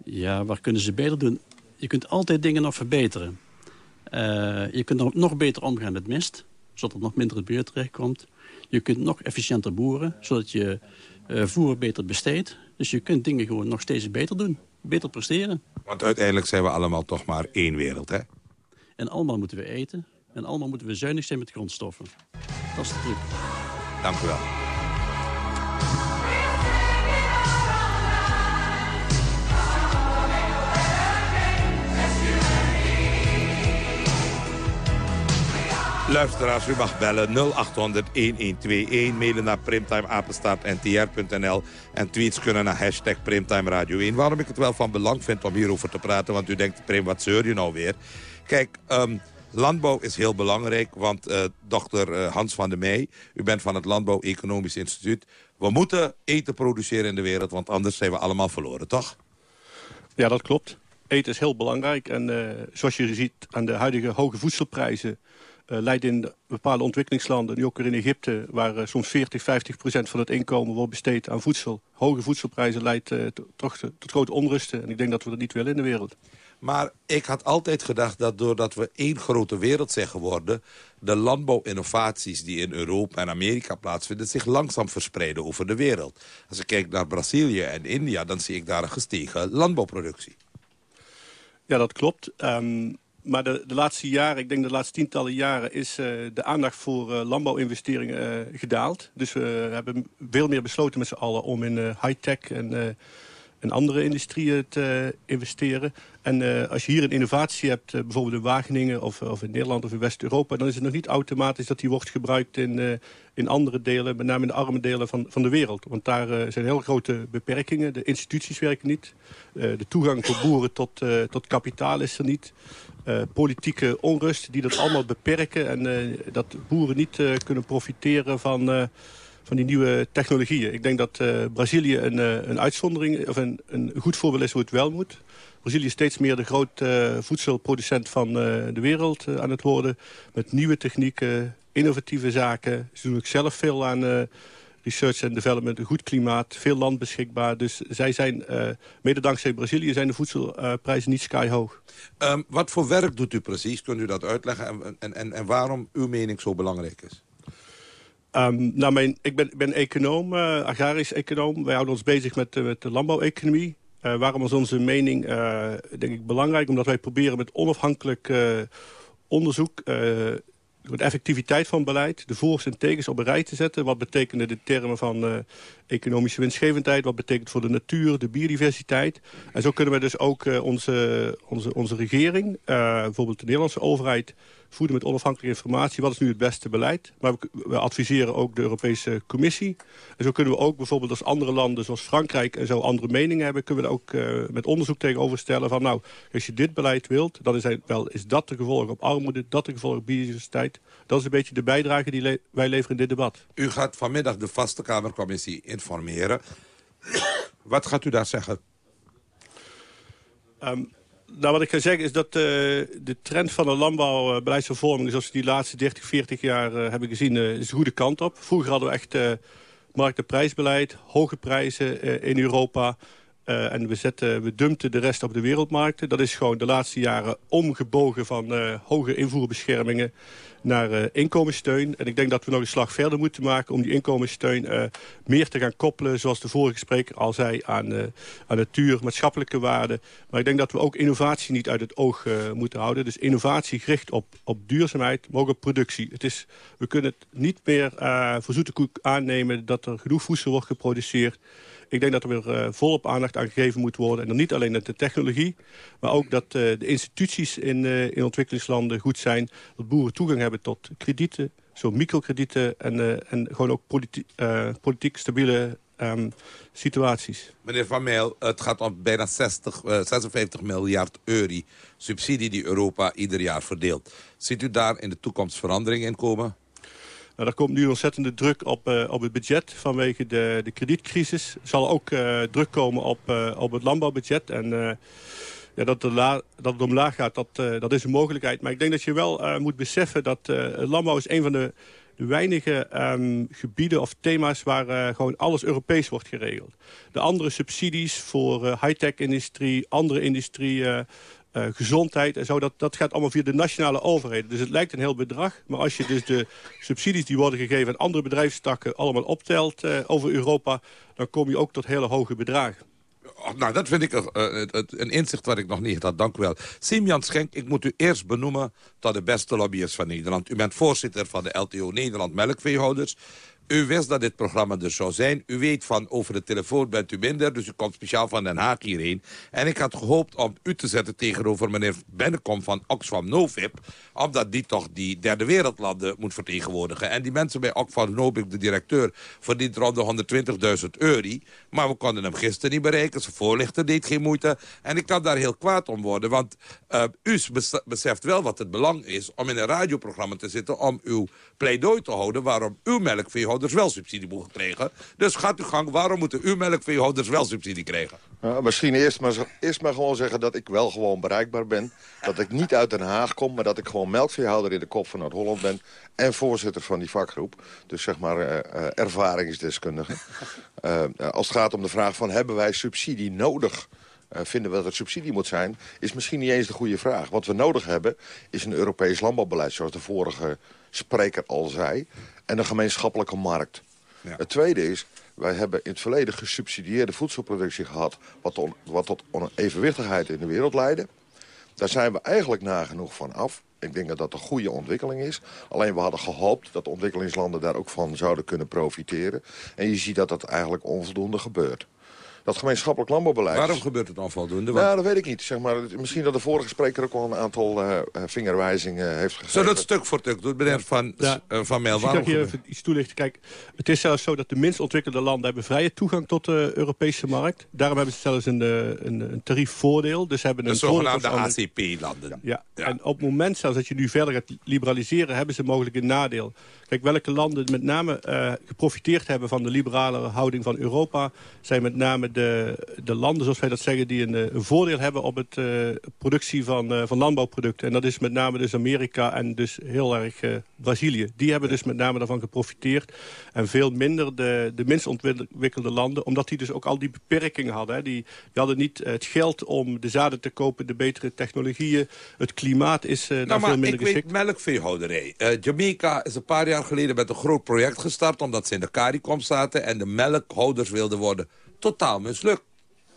Ja, waar kunnen ze beter doen? Je kunt altijd dingen nog verbeteren. Uh, je kunt nog beter omgaan met mist, zodat er nog minder in de buurt terechtkomt. Je kunt nog efficiënter boeren, zodat je voer beter besteedt. Dus je kunt dingen gewoon nog steeds beter doen. Beter presteren. Want uiteindelijk zijn we allemaal toch maar één wereld, hè? En allemaal moeten we eten. En allemaal moeten we zuinig zijn met grondstoffen. Dat is de truc. Dank u wel. Luisteraars, u mag bellen 0800-1121. Mailen naar primtimeapenstaartntr.nl. En tweets kunnen naar hashtag Primtime Radio 1. Waarom ik het wel van belang vind om hierover te praten... want u denkt, Prim, wat zeur je nou weer? Kijk, um, landbouw is heel belangrijk, want uh, dokter uh, Hans van der Meij... u bent van het Landbouw Economisch Instituut... we moeten eten produceren in de wereld, want anders zijn we allemaal verloren, toch? Ja, dat klopt. Eten is heel belangrijk. En uh, zoals je ziet aan de huidige hoge voedselprijzen... Uh, leidt in bepaalde ontwikkelingslanden, nu ook weer in Egypte... waar soms 40, 50 procent van het inkomen wordt besteed aan voedsel. Hoge voedselprijzen leidt uh, toch tot grote onrusten. En ik denk dat we dat niet willen in de wereld. Maar ik had altijd gedacht dat doordat we één grote wereld zijn geworden... de landbouwinnovaties die in Europa en Amerika plaatsvinden... zich langzaam verspreiden over de wereld. Als ik kijk naar Brazilië en India... dan zie ik daar een gestegen landbouwproductie. Ja, dat klopt. Um, maar de, de, laatste jaren, ik denk de laatste tientallen jaren... is uh, de aandacht voor uh, landbouwinvesteringen uh, gedaald. Dus we hebben veel meer besloten met z'n allen om in high-tech en, en andere industrieën te investeren. En als je hier een innovatie hebt, bijvoorbeeld in Wageningen... Of, of, in Nederland of in West-Europa... dan is het nog niet automatisch dat die wordt gebruikt in, in andere delen... met name in de arme delen van, van de wereld. Want daar zijn heel grote beperkingen. De instituties werken niet. de toegang voor boeren tot, tot kapitaal is er niet. Uh, politieke onrust die dat allemaal beperken... en uh, dat boeren niet uh, kunnen profiteren van, van die nieuwe technologieën. Ik denk dat Brazilië een, een uitzondering, of een, een goed voorbeeld is hoe het wel moet. Brazilië is steeds meer de grote voedselproducent van de wereld aan het worden... met nieuwe technieken, innovatieve zaken. Ze doen ook zelf veel aan research en development, een goed klimaat, veel land beschikbaar. Dus zij zijn, uh, mede dankzij Brazilië, zijn de voedselprijzen niet sky hoog. Um, wat voor werk doet u precies? Kunt u dat uitleggen? En, en, en waarom uw mening zo belangrijk is? Um, nou, mijn, ik, ben, ben econoom, uh, agrarisch econoom. Wij houden ons bezig met, uh, met de landbouweconomie. Uh, waarom is onze mening, denk ik, belangrijk? Omdat wij proberen met onafhankelijk onderzoek de effectiviteit van beleid, de voor's en tegens op een rij te zetten. Wat betekenen de termen van uh, economische winstgevendheid? Wat betekent voor de natuur, de biodiversiteit? En zo kunnen we dus ook uh, onze, onze, onze regering, uh, bijvoorbeeld de Nederlandse overheid voeden met onafhankelijke informatie. Wat is nu het beste beleid? Maar we, adviseren ook de Europese Commissie. En zo kunnen we ook bijvoorbeeld als andere landen, zoals Frankrijk... en zo andere meningen hebben, kunnen we er ook uh, met onderzoek tegenover stellen... van nou, als je dit beleid wilt, dan is, hij, wel, is dat de gevolg op armoede... dat de gevolg op biodiversiteit. Dat is een beetje de bijdrage die le wij leveren in dit debat. U gaat vanmiddag de Vaste Kamercommissie informeren. Wat gaat u daar zeggen? Um, nou, wat ik ga zeggen is dat uh, de trend van de landbouwbeleidsvervorming... zoals we die laatste 30, 40 jaar uh, hebben gezien, uh, is de goede kant op. Vroeger hadden we echt markt- en prijsbeleid, hoge prijzen in Europa... En we, zetten, we dumpten de rest op de wereldmarkten. Dat is gewoon de laatste jaren omgebogen van hoge invoerbeschermingen naar uh, inkomenssteun. En ik denk dat we nog een slag verder moeten maken om die inkomenssteun meer te gaan koppelen. Zoals de vorige spreker al zei, aan, aan natuur, maatschappelijke waarden. Maar ik denk dat we ook innovatie niet uit het oog moeten houden. Dus innovatie gericht op, op duurzaamheid, maar ook op productie. Het is, we kunnen het niet meer voor zoete koek aannemen dat er genoeg voedsel wordt geproduceerd Ik denk dat er weer uh, volop aandacht aan gegeven moet worden. En dan niet alleen de technologie, maar ook dat uh, de instituties in, uh, in ontwikkelingslanden goed zijn. Dat boeren toegang hebben tot kredieten, zo microkredieten en, en gewoon ook politiek, stabiele um, situaties. Meneer Van Meel, het gaat om bijna 60, 56 miljard euro subsidie die Europa ieder jaar verdeelt. Ziet u daar in de toekomst verandering in komen? Nou, er komt nu ontzettende druk op, uh, op het budget vanwege de, de kredietcrisis. Er zal ook uh, druk komen op, uh, op het landbouwbudget. En ja, dat, de la, dat het omlaag gaat, dat, dat is een mogelijkheid. Maar ik denk dat je wel moet beseffen dat landbouw is een van de, de weinige um, gebieden of thema's waar gewoon alles Europees wordt geregeld. De andere subsidies voor high-tech industrie, andere industrie uh, gezondheid en zo. Dat, dat gaat allemaal via de nationale overheden. Dus het lijkt een heel bedrag. Maar als je dus de subsidies die worden gegeven aan andere bedrijfstakken... allemaal optelt uh, over Europa, dan kom je ook tot hele hoge bedragen. Oh, nou, dat vind ik uh, een inzicht wat ik nog niet had. Dank u wel. Simeon Schenk, ik moet u eerst benoemen tot de beste lobbyist van Nederland. U bent voorzitter van de LTO Nederland Melkveehouders. U wist dat dit programma er zou zijn. U weet van over de telefoon bent u minder, dus u komt speciaal van Den Haag hierheen. En ik had gehoopt om u te zetten tegenover meneer Bennekom van Oxfam Novib... omdat die toch die derde wereldlanden moet vertegenwoordigen. En die mensen bij Oxfam Novib, de directeur, verdient rond de 120.000 euro. Maar we konden hem gisteren niet bereiken. Zijn voorlichter deed geen moeite. En ik kan daar heel kwaad om worden, want uh, u beseft wel wat het belang is... om in een radioprogramma te zitten om uw pleidooi te houden... waarom uw melkveehouders wel subsidie moeten krijgen. Dus gaat u gang, waarom moeten uw melkveehouders wel subsidie krijgen? Nou, misschien eerst maar, eerst maar gewoon zeggen dat ik wel gewoon bereikbaar ben. Dat ik niet uit Den Haag kom, maar dat ik gewoon melkveehouder in de kop van Noord-Holland ben. En voorzitter van die vakgroep. Dus zeg maar uh, uh, ervaringsdeskundige. uh, als het gaat om de vraag van hebben wij subsidie nodig... Uh, vinden we dat er subsidie moet zijn, is misschien niet eens de goede vraag. Wat we nodig hebben, is een Europees landbouwbeleid... zoals de vorige spreker al zei en een gemeenschappelijke markt. Ja. Het tweede is, wij hebben in het verleden gesubsidieerde voedselproductie gehad... wat, on, wat tot onevenwichtigheid in de wereld leidde. Daar zijn we eigenlijk nagenoeg van af. Ik denk dat dat een goede ontwikkeling is. Alleen we hadden gehoopt dat ontwikkelingslanden daar ook van zouden kunnen profiteren. En je ziet dat dat eigenlijk onvoldoende gebeurt dat gemeenschappelijk landbouwbeleid... Waarom gebeurt het onvoldoende? Want... Nou, dat weet ik niet. Zeg maar, misschien dat de vorige spreker ook al een aantal uh, vingerwijzingen heeft gegeven. Zo dat stuk voor stuk doet, meneer Van, ja. uh, van Mel. Waarom ik hier even iets toelichten. Kijk, het is zelfs zo dat de minst ontwikkelde landen... hebben vrije toegang tot de Europese markt. Daarom hebben ze zelfs een, een, een tariefvoordeel. Dus hebben de een zogenaamde ACP-landen. Ja. ja. en op het moment zelfs dat je nu verder gaat liberaliseren... hebben ze mogelijk een nadeel. Kijk, welke landen met name uh, geprofiteerd hebben van de liberale houding van Europa... zijn met name de, de landen, zoals wij dat zeggen... die een, eh, een voordeel hebben op het uh, productie van, uh, van landbouwproducten. En dat is met name dus Amerika en dus heel erg Brazilië. Die hebben dus met name daarvan geprofiteerd. En veel minder de, de minst ontwikkelde landen. Omdat die dus ook al die beperkingen hadden. Hè. Die, die hadden niet het geld om de zaden te kopen, de betere technologieën. Het klimaat is nou, daar veel minder geschikt. ik weet melkveehouderij. Jamaica is een paar jaar jaar geleden met een groot project gestart... omdat ze in de CARICOM zaten en de melkhouders wilden worden. Totaal mislukt.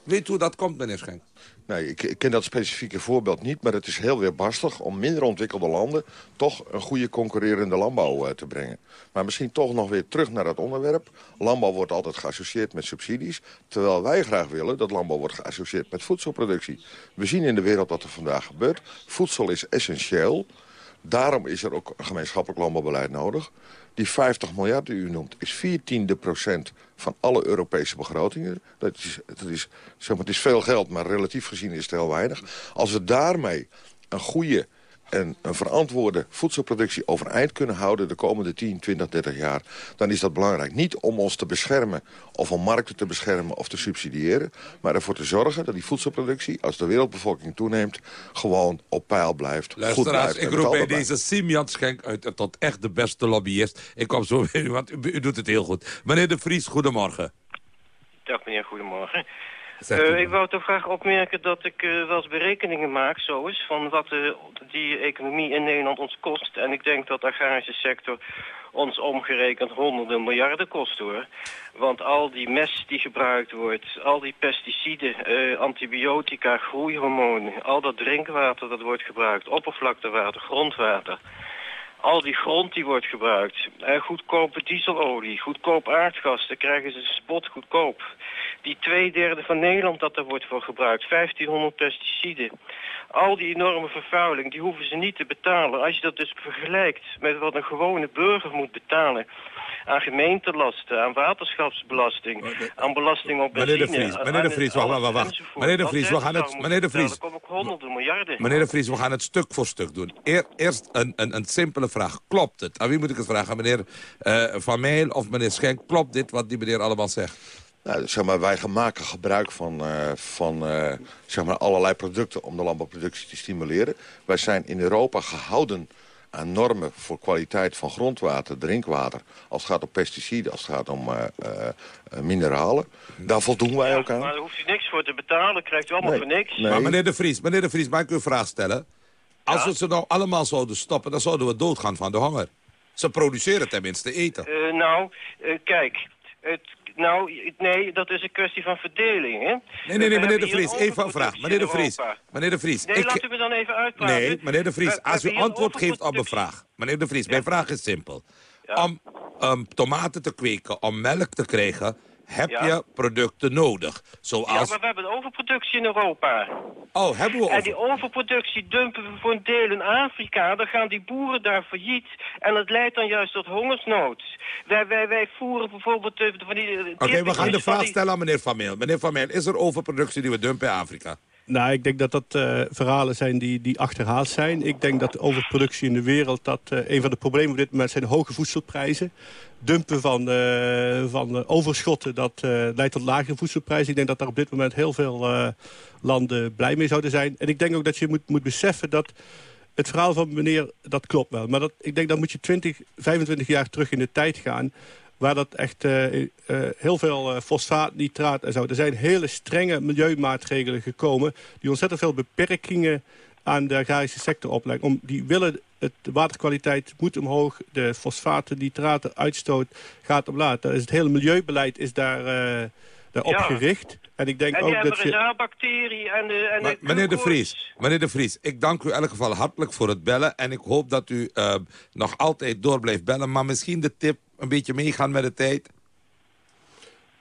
Weet hoe dat komt, meneer Schenk? Nee, ik, ken dat specifieke voorbeeld niet, maar het is heel weerbarstig om minder ontwikkelde landen toch een goede concurrerende landbouw uh, te brengen. Maar misschien toch nog weer terug naar dat onderwerp. Landbouw wordt altijd geassocieerd met subsidies, terwijl wij graag willen dat landbouw wordt geassocieerd met voedselproductie. We zien in de wereld wat er vandaag gebeurt. Voedsel is essentieel. Daarom is er ook een gemeenschappelijk landbouwbeleid nodig. Die 50 miljard die u noemt is 14 procent van alle Europese begrotingen. Dat is, is, zeg maar, het is veel geld, maar relatief gezien is het heel weinig. Als we daarmee een goede en een verantwoorde voedselproductie overeind kunnen houden... de komende 10, 20, 30 jaar, dan is dat belangrijk. Niet om ons te beschermen of om markten te beschermen of te subsidiëren... maar ervoor te zorgen dat die voedselproductie, als de wereldbevolking toeneemt... gewoon op peil blijft, goed blijft. ik roep bij deze Simeon Schenk uit tot echt de beste lobbyist. Ik kom zo weer, want u, u doet het heel goed. Meneer De Vries, goedemorgen. Dag meneer, goedemorgen. Uh, ik wou toch graag opmerken dat ik uh, wel eens berekeningen maak, zo eens, van wat uh, die economie in Nederland ons kost. En ik denk dat de agrarische sector ons omgerekend honderden miljarden kost, hoor. Want al die mest die gebruikt wordt, al die pesticiden, antibiotica, groeihormonen, al dat drinkwater dat wordt gebruikt, oppervlaktewater, grondwater... Al die grond die wordt gebruikt, goedkope dieselolie, goedkoop aardgas, daar krijgen ze spot goedkoop. Die twee derde van Nederland dat er wordt voor gebruikt. 1500 pesticiden. Al die enorme vervuiling, die hoeven ze niet te betalen. Als je dat dus vergelijkt met wat een gewone burger moet betalen aan gemeentelasten, aan waterschapsbelasting, aan belasting op benzine. Meneer de Vries, meneer de Vries, wacht, wacht, wacht. Meneer de Vries, we gaan het, meneer de Vries. Dan kom ik honderden miljarden. Meneer de Vries, we gaan het stuk voor stuk doen. Eer, eerst een, een, een simpele vraag. Klopt het? Aan wie moet ik het vragen? Meneer uh, Van Meel of meneer Schenk? Klopt dit wat die meneer allemaal zegt? Nou, zeg maar, wij maken gebruik van, uh, van uh, zeg maar allerlei producten om de landbouwproductie te stimuleren. Wij zijn in Europa gehouden aan normen voor kwaliteit van grondwater, drinkwater... als het gaat om pesticiden, als het gaat om uh, uh, mineralen. Daar voldoen wij ja, ook aan. Maar daar hoeft u niks voor te betalen, krijgt u allemaal Nee, voor niks. nee. Maar meneer de Vries, meneer de Vries, mag ik u een vraag stellen? Als Ja? we ze nou allemaal zouden stoppen, dan zouden we doodgaan van de honger. Ze produceren tenminste eten. Eh, nou, eh, kijk, het, nou, nee, dat is een kwestie van verdeling, hè? Nee, nee, nee, meneer de Vries, even een vraag. Meneer de Vries, meneer de Vries. Nee, ik- laat u me dan even uitpraten. Nee, meneer de Vries, als u antwoord geeft op een vraag. Meneer de Vries, mijn vraag is simpel. Om um, tomaten te kweken, om melk te krijgen, heb Ja. je producten nodig. Ja, Zoals... maar we hebben overproductie in Europa. Oh, hebben we En die overproductie dumpen we voor een deel in Afrika. Dan gaan die boeren daar failliet. En dat leidt dan juist tot hongersnood. Wij, wij, wij voeren bijvoorbeeld van die... Oké, we gaan de vraag stellen aan meneer Van Meel. Meneer Van Meel, is er overproductie die we dumpen in Afrika? Nou, ik denk dat dat eh, verhalen zijn die, die achterhaald zijn. Ik denk dat overproductie in de wereld... dat eh, een van de problemen op dit moment zijn hoge voedselprijzen. Dumpen van, eh, van overschotten, dat leidt tot lagere voedselprijzen. Ik denk dat daar op dit moment heel veel landen blij mee zouden zijn. En ik denk ook dat je moet, moet beseffen dat... Het verhaal van meneer, dat klopt wel. Maar dat, ik denk dan moet je 20, 25 jaar terug in de tijd gaan waar dat echt eh, eh, heel veel eh, fosfaat, nitraat en zo. Er zijn hele strenge milieumaatregelen gekomen... die ontzettend veel beperkingen aan de agrarische sector opleggen. Om, die willen, het, de waterkwaliteit moet omhoog, de fosfaten, nitraten, uitstoot gaat omlaag. Dat is het hele milieubeleid is daar, eh daarop Ja. gericht. En ik denk En die ook hebben dat je... rezaal-bacterie en de... En Maar, de meneer de. Vries, meneer de Vries, ik dank u in elk geval hartelijk voor het bellen. En ik hoop dat u eh, nog altijd door blijft bellen. Maar misschien de tip een beetje meegaan met de tijd.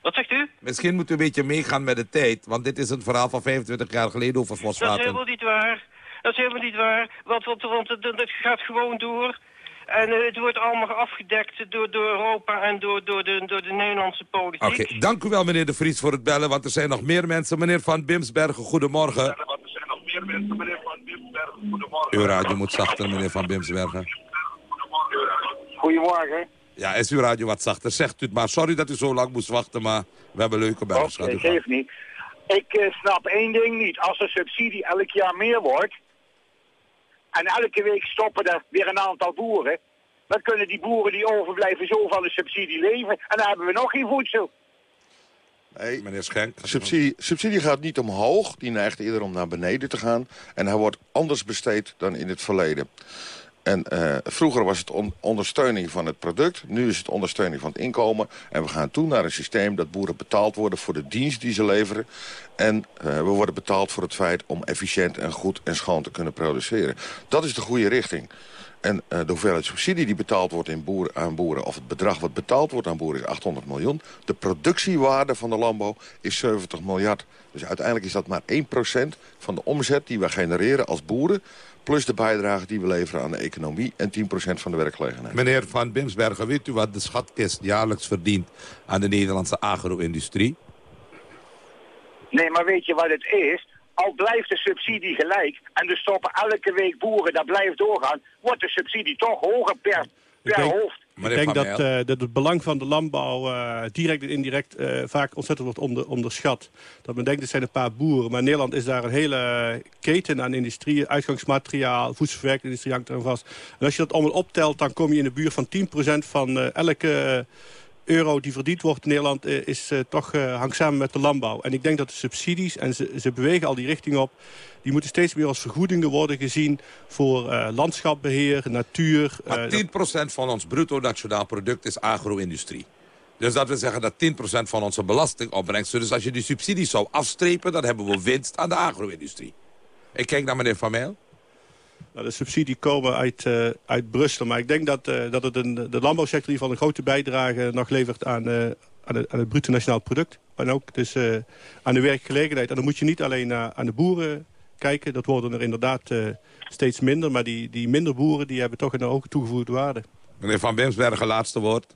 Wat zegt u? Misschien moet u een beetje meegaan met de tijd. Want dit is een verhaal van 25 jaar geleden over Dat is fosfaten. helemaal niet waar. Dat is helemaal niet waar. Want, want, want het, het gaat gewoon door. En eh, het wordt allemaal afgedekt door, door Europa en door, door, de, door de Nederlandse politiek. Oké, dank u wel meneer de Vries voor het bellen. Want er zijn nog meer mensen. Meneer Van Bimsbergen, goedemorgen. Uw radio moet zachter, meneer Van Bimsbergen. Goedemorgen. Ja, is uw radio wat zachter? Zegt u het maar. Sorry dat u zo lang moest wachten, maar we hebben leuke bellers. Oké, geeft niet. Ik eh, snap één ding niet. Als de subsidie elk jaar meer wordt... en elke week stoppen er weer een aantal boeren... dan kunnen die boeren die overblijven zo van de subsidie leven... en dan hebben we nog geen voedsel. Nee, meneer Schenk. Subsidie, subsidie gaat niet omhoog, die neigt eerder om naar beneden te gaan. En hij wordt anders besteed dan in het verleden. En eh, vroeger was het on- ondersteuning van het product. Nu is het ondersteuning van het inkomen. En we gaan toe naar een systeem dat boeren betaald worden voor de dienst die ze leveren. En eh, we worden betaald voor het feit om efficiënt en goed en schoon te kunnen produceren. Dat is de goede richting. En eh, de hoeveelheid subsidie die betaald wordt in boeren, aan boeren... of het bedrag wat betaald wordt aan boeren is 800 miljoen. De productiewaarde van de landbouw is 70 miljard. Dus uiteindelijk is dat maar 1% van de omzet die we genereren als boeren... plus de bijdrage die we leveren aan de economie... en 10% van de werkgelegenheid. Meneer Van Bimsbergen, weet u wat de schatkist jaarlijks verdient aan de Nederlandse agro-industrie? Nee, maar weet je wat het is? Al blijft de subsidie gelijk... en er stoppen elke week boeren, dat blijft doorgaan... wordt de subsidie toch hoger per, per denk- hoofd. Ik denk dat, eh, dat het belang van de landbouw eh, direct en indirect eh, vaak ontzettend wordt onder, onderschat. Dat men denkt, het zijn een paar boeren. Maar in Nederland is daar een hele keten aan industrie, uitgangsmateriaal, voedselverwerkingindustrie hangt eraan vast. En als je dat allemaal optelt, dan kom je in de buurt van 10% van eh, elke eh, euro die verdiend wordt in Nederland eh, is eh, toch eh, hangt samen met de landbouw. En ik denk dat de subsidies, en ze, ze bewegen al die richting op... die moeten steeds meer als vergoedingen worden gezien voor eh, landschapbeheer, natuur. Maar eh, 10% van ons bruto nationaal product is agro-industrie. Dus dat wil zeggen dat 10% van onze belastingopbrengst... dus als je die subsidies zou afstrepen... dan hebben we winst aan de agro-industrie. Ik kijk naar meneer Van Mijl. Nou, de subsidie komen uit, eh, uit Brussel. Maar ik denk dat, eh, dat het een, de landbouwsector geval een grote bijdrage nog levert aan, eh, aan, het, aan het bruto nationaal product. en ook dus, aan de werkgelegenheid. En dan moet je niet alleen aan de boeren kijken. Dat worden er inderdaad steeds minder. Maar die, die minder boeren die hebben toch een hoge toegevoegde waarde. Meneer Van Bemsbergen, laatste woord.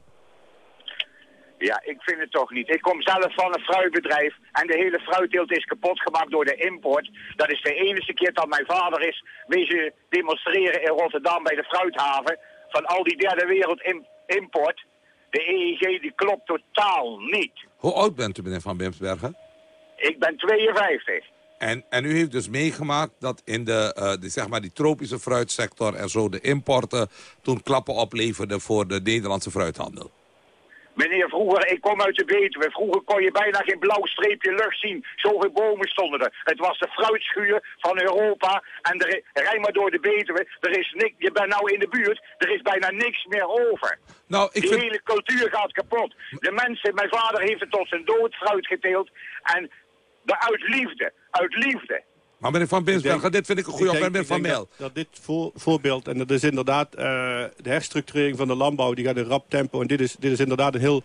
Ja, ik vind het toch niet. Ik kom zelf van een fruitbedrijf en de hele fruitteelt is kapot gemaakt door de import. Dat is de enige keer dat mijn vader is wezen demonstreren in Rotterdam bij de fruithaven. Van al die derde wereld import. De EEG die klopt totaal niet. Hoe oud bent u, meneer Van Bemsbergen? Ik ben 52. En, en u heeft dus meegemaakt dat in de, uh, de, zeg maar die tropische fruitsector... en zo de importen toen klappen opleverden voor de Nederlandse fruithandel. Meneer, vroeger, ik kom uit de Betuwe. Vroeger kon je bijna geen blauw streepje lucht zien. Zoveel bomen stonden er. Het was de fruitschuur van Europa. En er, rij maar door de Betuwe. Er is niks, je bent nou in de buurt. Er is bijna niks meer over. Nou, ik Die vind... hele cultuur gaat kapot. De mensen, mijn vader heeft het tot zijn dood fruit geteeld. En uit liefde. Uit liefde. Maar meneer Van Binsbergen, dit vind ik een goede opmerking. Van Meel. Dat, dat, dit voor, voorbeeld, en dat is inderdaad uh, de herstructurering van de landbouw... die gaat in rap tempo. En dit is, dit is inderdaad een heel,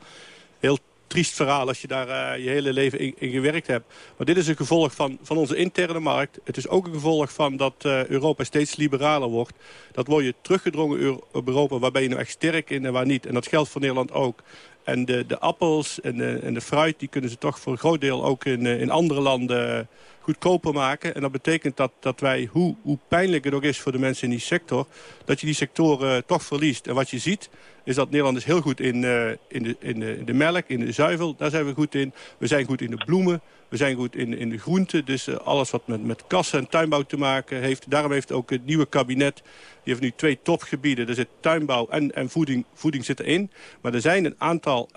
heel triest verhaal als je daar uh, je hele leven in, in, gewerkt hebt. Maar dit is een gevolg van, van onze interne markt. Het is ook een gevolg van dat uh, Europa steeds liberaler wordt. Dat word je teruggedrongen op Europa, waar ben je nou echt sterk in en waar niet. En dat geldt voor Nederland ook. En de, de appels en de, en de fruit, die kunnen ze toch voor een groot deel ook in, in andere landen goedkoper maken. En dat betekent dat, dat wij, hoe, hoe pijnlijk het ook is voor de mensen in die sector... dat je die sectoren uh, toch verliest. En wat je ziet, is dat Nederland is heel goed in, uh, in, de, in, de, in de melk, in de zuivel. Daar zijn we goed in. We zijn goed in de bloemen. We zijn goed in, in de groenten. Dus uh, alles wat met, met kassen en tuinbouw te maken heeft. Daarom heeft ook het nieuwe kabinet... die heeft nu twee topgebieden. Er zit tuinbouw en, en voeding, voeding zit erin. Maar er zijn een aantal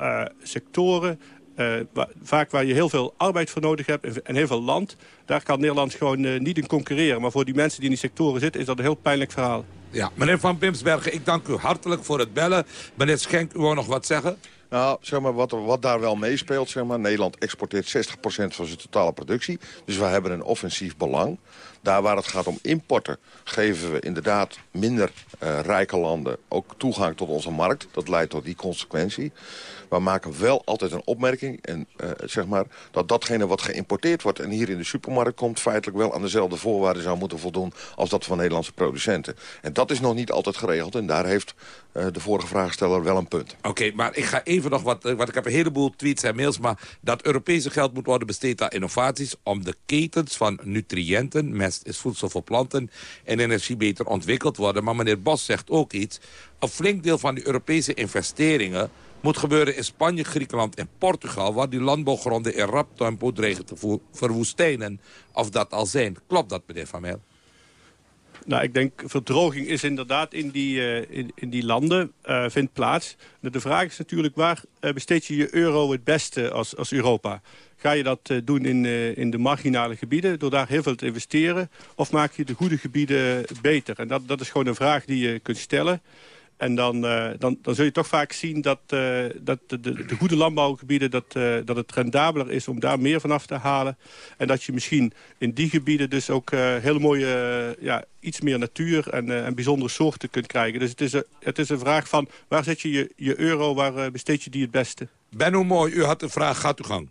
sectoren... Uh, wa vaak waar je heel veel arbeid voor nodig hebt en, en heel veel land. Daar kan Nederland gewoon uh, niet in concurreren. Maar voor die mensen die in die sectoren zitten is dat een heel pijnlijk verhaal. Ja, meneer Van Pimsbergen, ik dank u hartelijk voor het bellen. Meneer Schenk, u wou nog wat zeggen? Nou, zeg maar, wat, wat daar wel meespeelt, zeg maar, Nederland exporteert 60% van zijn totale productie. Dus we hebben een offensief belang. Daar waar het gaat om importen geven we inderdaad minder uh, rijke landen ook toegang tot onze markt. Dat leidt tot die consequentie. We maken wel altijd een opmerking en, uh, zeg maar, dat datgene wat geïmporteerd wordt... en hier in de supermarkt komt feitelijk wel aan dezelfde voorwaarden zou moeten voldoen... als dat van Nederlandse producenten. En dat is nog niet altijd geregeld en daar heeft uh, de vorige vraagsteller wel een punt. Oké, maar ik ga even nog wat, wat... Ik heb een heleboel tweets en mails, maar dat Europese geld moet worden besteed aan innovaties... om de ketens van nutriënten, mest is voedsel voor planten... en energie beter ontwikkeld worden. Maar meneer Bos zegt ook iets. Een flink deel van die Europese investeringen moet gebeuren in Spanje, Griekenland en Portugal... waar die landbouwgronden in rap tempo dreigen te verwoestijnen. Of dat al zijn. Klopt dat, meneer Van Meel? Nou, ik denk verdroging is inderdaad in die, uh, in, in, die landen, uh, vindt plaats. De vraag is natuurlijk, waar uh, besteed je je euro het beste als, als Europa? Ga je dat doen in, in de marginale gebieden, door daar heel veel te investeren? Of maak je de goede gebieden beter? En dat, dat is gewoon een vraag die je kunt stellen. En dan, uh, dan, dan zul je toch vaak zien dat, uh, dat de, de, de, goede landbouwgebieden... Dat, uh, dat het rendabeler is om daar meer van af te halen. En dat je misschien in die gebieden dus ook hele mooie... ja, iets meer natuur en, en bijzondere soorten kunt krijgen. Dus het is, een, het is een vraag van waar zet je je, je euro, waar besteed je die het beste? Benno Mooi, u had een vraag, gaat u gang.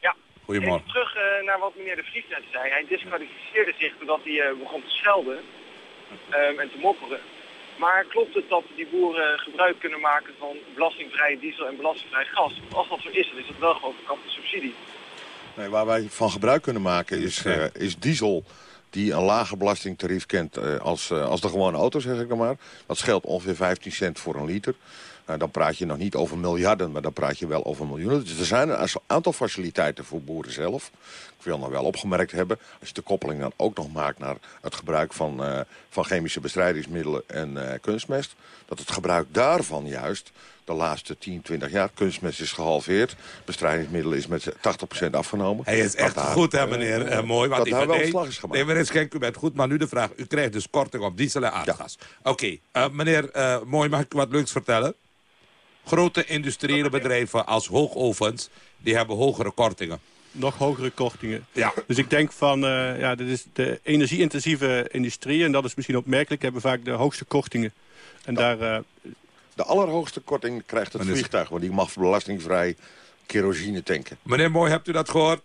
Ja, Goedemorgen. Even terug naar wat meneer De Vries net zei. Hij disqualificeerde zich doordat hij begon te schelden um, en te mopperen. Maar klopt het dat die boeren gebruik kunnen maken van belastingvrije diesel en belastingvrij gas? Want als dat zo is, dan is dat wel gewoon verkapte subsidie. Nee, waar wij van gebruik kunnen maken is, uh, is diesel die een lager belastingtarief kent uh, als, uh, als de gewone auto, zeg ik dan maar. Dat scheelt ongeveer 15 cent voor een liter. Nou, dan praat je nog niet over miljarden, maar dan praat je wel over miljoenen. Dus er zijn een aantal faciliteiten voor boeren zelf. Ik wil nog wel opgemerkt hebben, als je de koppeling dan ook nog maakt naar het gebruik van, uh, van chemische bestrijdingsmiddelen en uh, kunstmest, dat het gebruik daarvan juist de laatste 10, 20 jaar, kunstmest is gehalveerd, bestrijdingsmiddelen is met 80% afgenomen. Hij is echt daar, goed, hè, meneer? Uh, mooi. Want dat daar wel slag is gemaakt. Nee, meneer Schenk, u bent goed, maar nu de vraag. U krijgt dus korting op diesel en aardgas. Ja. Oké, okay. meneer Mooi, mag ik u wat leuks vertellen? Grote industriële bedrijven als hoogovens, die hebben hogere kortingen. Nog hogere kortingen. Ja. Dus ik denk van, uh, ja, dit is de energie-intensieve industrie... en dat is misschien opmerkelijk, hebben vaak de hoogste kortingen. En ja. daar... Uh, de allerhoogste korting krijgt het vliegtuig, want die mag belastingvrij kerosine tanken. Meneer Mooi, hebt u dat gehoord?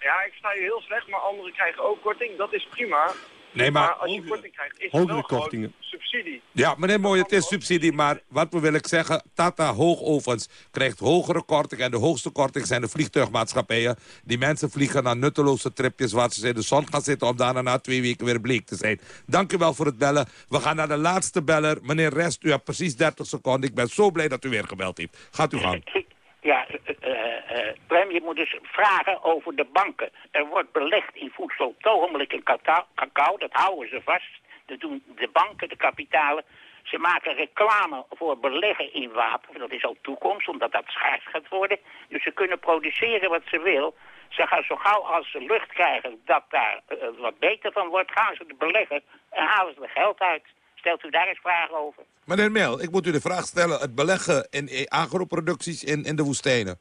Ja, ik sta hier heel slecht, maar anderen krijgen ook korting. Dat is prima. Nee, maar... als je korting krijgt, is het wel kortingen. subsidie. Ja, meneer Mooi, het is subsidie, maar wat wil ik zeggen... Tata Hoogovens krijgt hogere korting... en de hoogste korting zijn de vliegtuigmaatschappijen. Die mensen vliegen naar nutteloze tripjes... waar ze in de zon gaan zitten om daarna na twee weken weer bleek te zijn. Dank u wel voor het bellen. We gaan naar de laatste beller. Meneer Rest, u hebt precies 30 seconden. Ik ben zo blij dat u weer gebeld heeft. Gaat u gang. Ja, eh, eh, eh, Prem, je moet dus vragen over de banken. Er wordt belegd in voedsel op ogenblik in cacao, dat houden ze vast. Dat doen de banken, de kapitalen. Ze maken reclame voor beleggen in wapen. Dat is al toekomst, omdat dat schaars gaat worden. Dus ze kunnen produceren wat ze wil. Ze gaan zo gauw als ze lucht krijgen dat daar wat beter van wordt, gaan ze het beleggen en halen ze er geld uit. Stelt u daar eens vragen over? Meneer Mel, ik moet u de vraag stellen. Het beleggen in eh, agroproducties in, in de woestijnen.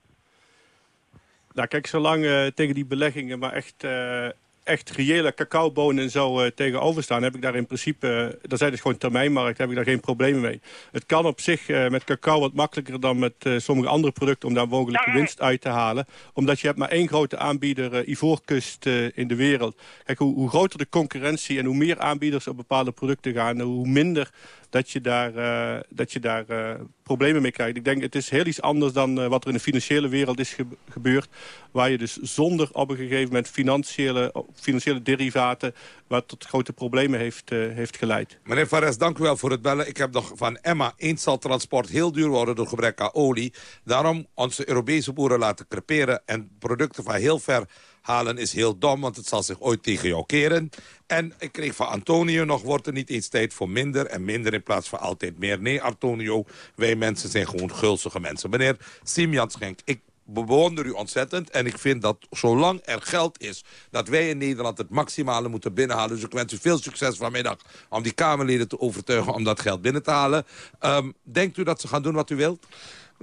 Nou kijk, zolang eh, tegen die beleggingen maar echt, eh, echt reële cacaobonen en zo eh, tegenover staan... heb ik daar in principe, uh, dat zijn dus gewoon termijnmarkt, heb ik daar geen problemen mee. Het kan op zich eh, met cacao wat makkelijker dan met eh, sommige andere producten... om daar mogelijke winst uit te halen. Omdat je hebt maar één grote aanbieder, eh, Ivoorkust, eh, in de wereld. Kijk, hoe, hoe groter de concurrentie en hoe meer aanbieders op bepaalde producten gaan... hoe minder dat je daar, eh, dat je daar eh, problemen mee krijgt. Ik denk, het is heel iets anders dan eh, wat er in de financiële wereld is ge- gebeurd. Waar je dus zonder op een gegeven moment financiële, financiële derivaten... wat tot grote problemen heeft, eh, heeft geleid. Meneer Fares, dank u wel voor het bellen. Ik heb nog van Emma, eens zal transport heel duur worden door gebrek aan olie. Daarom onze Europese boeren laten creperen en producten van heel ver halen is heel dom, want het zal zich ooit tegen jou keren. En ik kreeg van Antonio nog, wordt er niet eens tijd voor minder en minder in plaats van altijd meer. Nee, Antonio, wij mensen zijn gewoon gulzige mensen. Meneer Simian Schenk, ik bewonder u ontzettend. En ik vind dat zolang er geld is, dat wij in Nederland het maximale moeten binnenhalen. Dus ik wens u veel succes vanmiddag om die Kamerleden te overtuigen om dat geld binnen te halen. Ehm, denkt u dat ze gaan doen wat u wilt?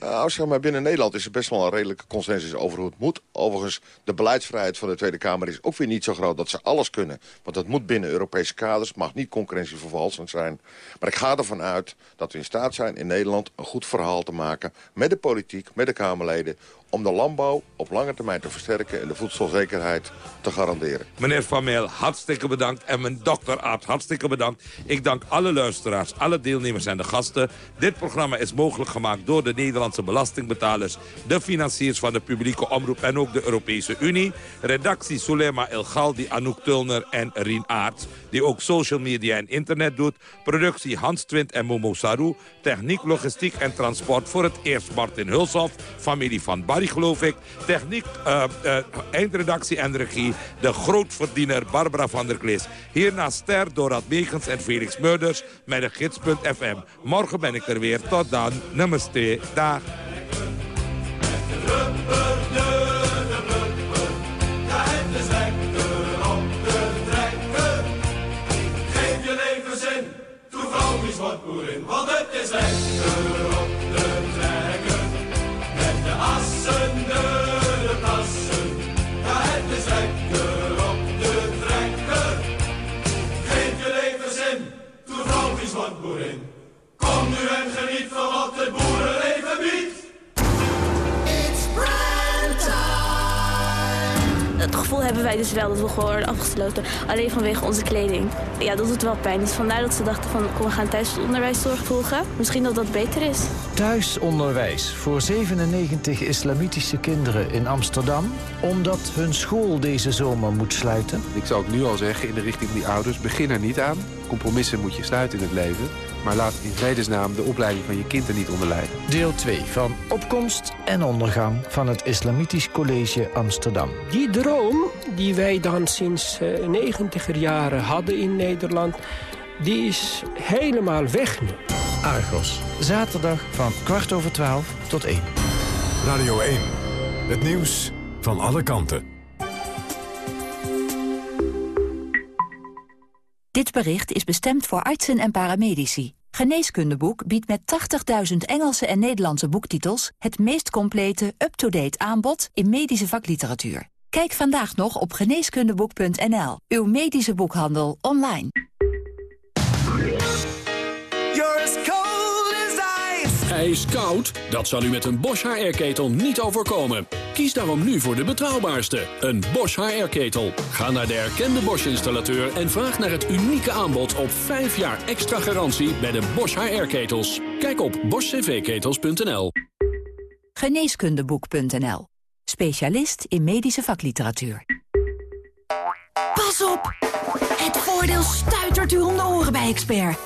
Nou, zeg maar, binnen Nederland is er best wel een redelijke consensus over hoe het moet. Overigens, de beleidsvrijheid van de Tweede Kamer is ook weer niet zo groot dat ze alles kunnen. Want dat moet binnen Europese kaders, mag niet concurrentievervalsend zijn. Maar ik ga ervan uit dat we in staat zijn in Nederland een goed verhaal te maken... met de politiek, met de Kamerleden om de landbouw op lange termijn te versterken... en de voedselzekerheid te garanderen. Meneer Van Meel, hartstikke bedankt. En mijn dokter Abt, hartstikke bedankt. Ik dank alle luisteraars, alle deelnemers en de gasten. Dit programma is mogelijk gemaakt door de Nederlandse belastingbetalers... de financiers van de publieke omroep en ook de Europese Unie. Redactie Sulema El Galdi, Anouk Tulner en Rien Aerts... die ook social media en internet doet. Productie Hans Twint en Momo Saru. Techniek, logistiek en transport voor het eerst Martin Hulshoff. Familie van Barry, geloof ik. Techniek, uh, eindredactie en regie. De grootverdiener Barbara van der Klis. Hierna Ster, Dorad Megens en Felix Meurders met de gids.fm. Morgen ben ik er weer. Tot dan. Namaste. Dag. Wij dus wel dat we gewoon worden afgesloten. Alleen vanwege onze kleding. Ja, dat doet wel pijn. Dus vandaar dat ze dachten van, kom we gaan thuisonderwijszorg volgen. Misschien dat dat beter is. Thuisonderwijs voor 97 islamitische kinderen in Amsterdam... omdat hun school deze zomer moet sluiten. Ik zou ook nu al zeggen in de richting van die ouders... begin er niet aan. Compromissen moet je sluiten in het leven. Maar laat in vredesnaam de opleiding van je kind er niet onder lijden. Deel 2 van Opkomst en Ondergang van het Islamitisch College Amsterdam. Die droom die wij dan sinds uh, negentiger jaren hadden in Nederland... die is helemaal weg nu. Argos, zaterdag van kwart over twaalf tot één. Radio 1, het nieuws van alle kanten. Dit bericht is bestemd voor artsen en paramedici. Geneeskundeboek biedt met 80.000 Engelse en Nederlandse boektitels... het meest complete, up-to-date aanbod in medische vakliteratuur. Kijk vandaag nog op geneeskundeboek.nl. Uw medische boekhandel online. IJskoud? Dat zal u met een Bosch HR-ketel niet overkomen. Kies daarom nu voor de betrouwbaarste, een Bosch HR-ketel. Ga naar de erkende Bosch-installateur en vraag naar het unieke aanbod op 5 jaar extra garantie bij de Bosch HR-ketels. Kijk op boschcvketels.nl. Geneeskundeboek.nl. Specialist in medische vakliteratuur. Pas op! Het voordeel stuitert u om de oren bij Expert.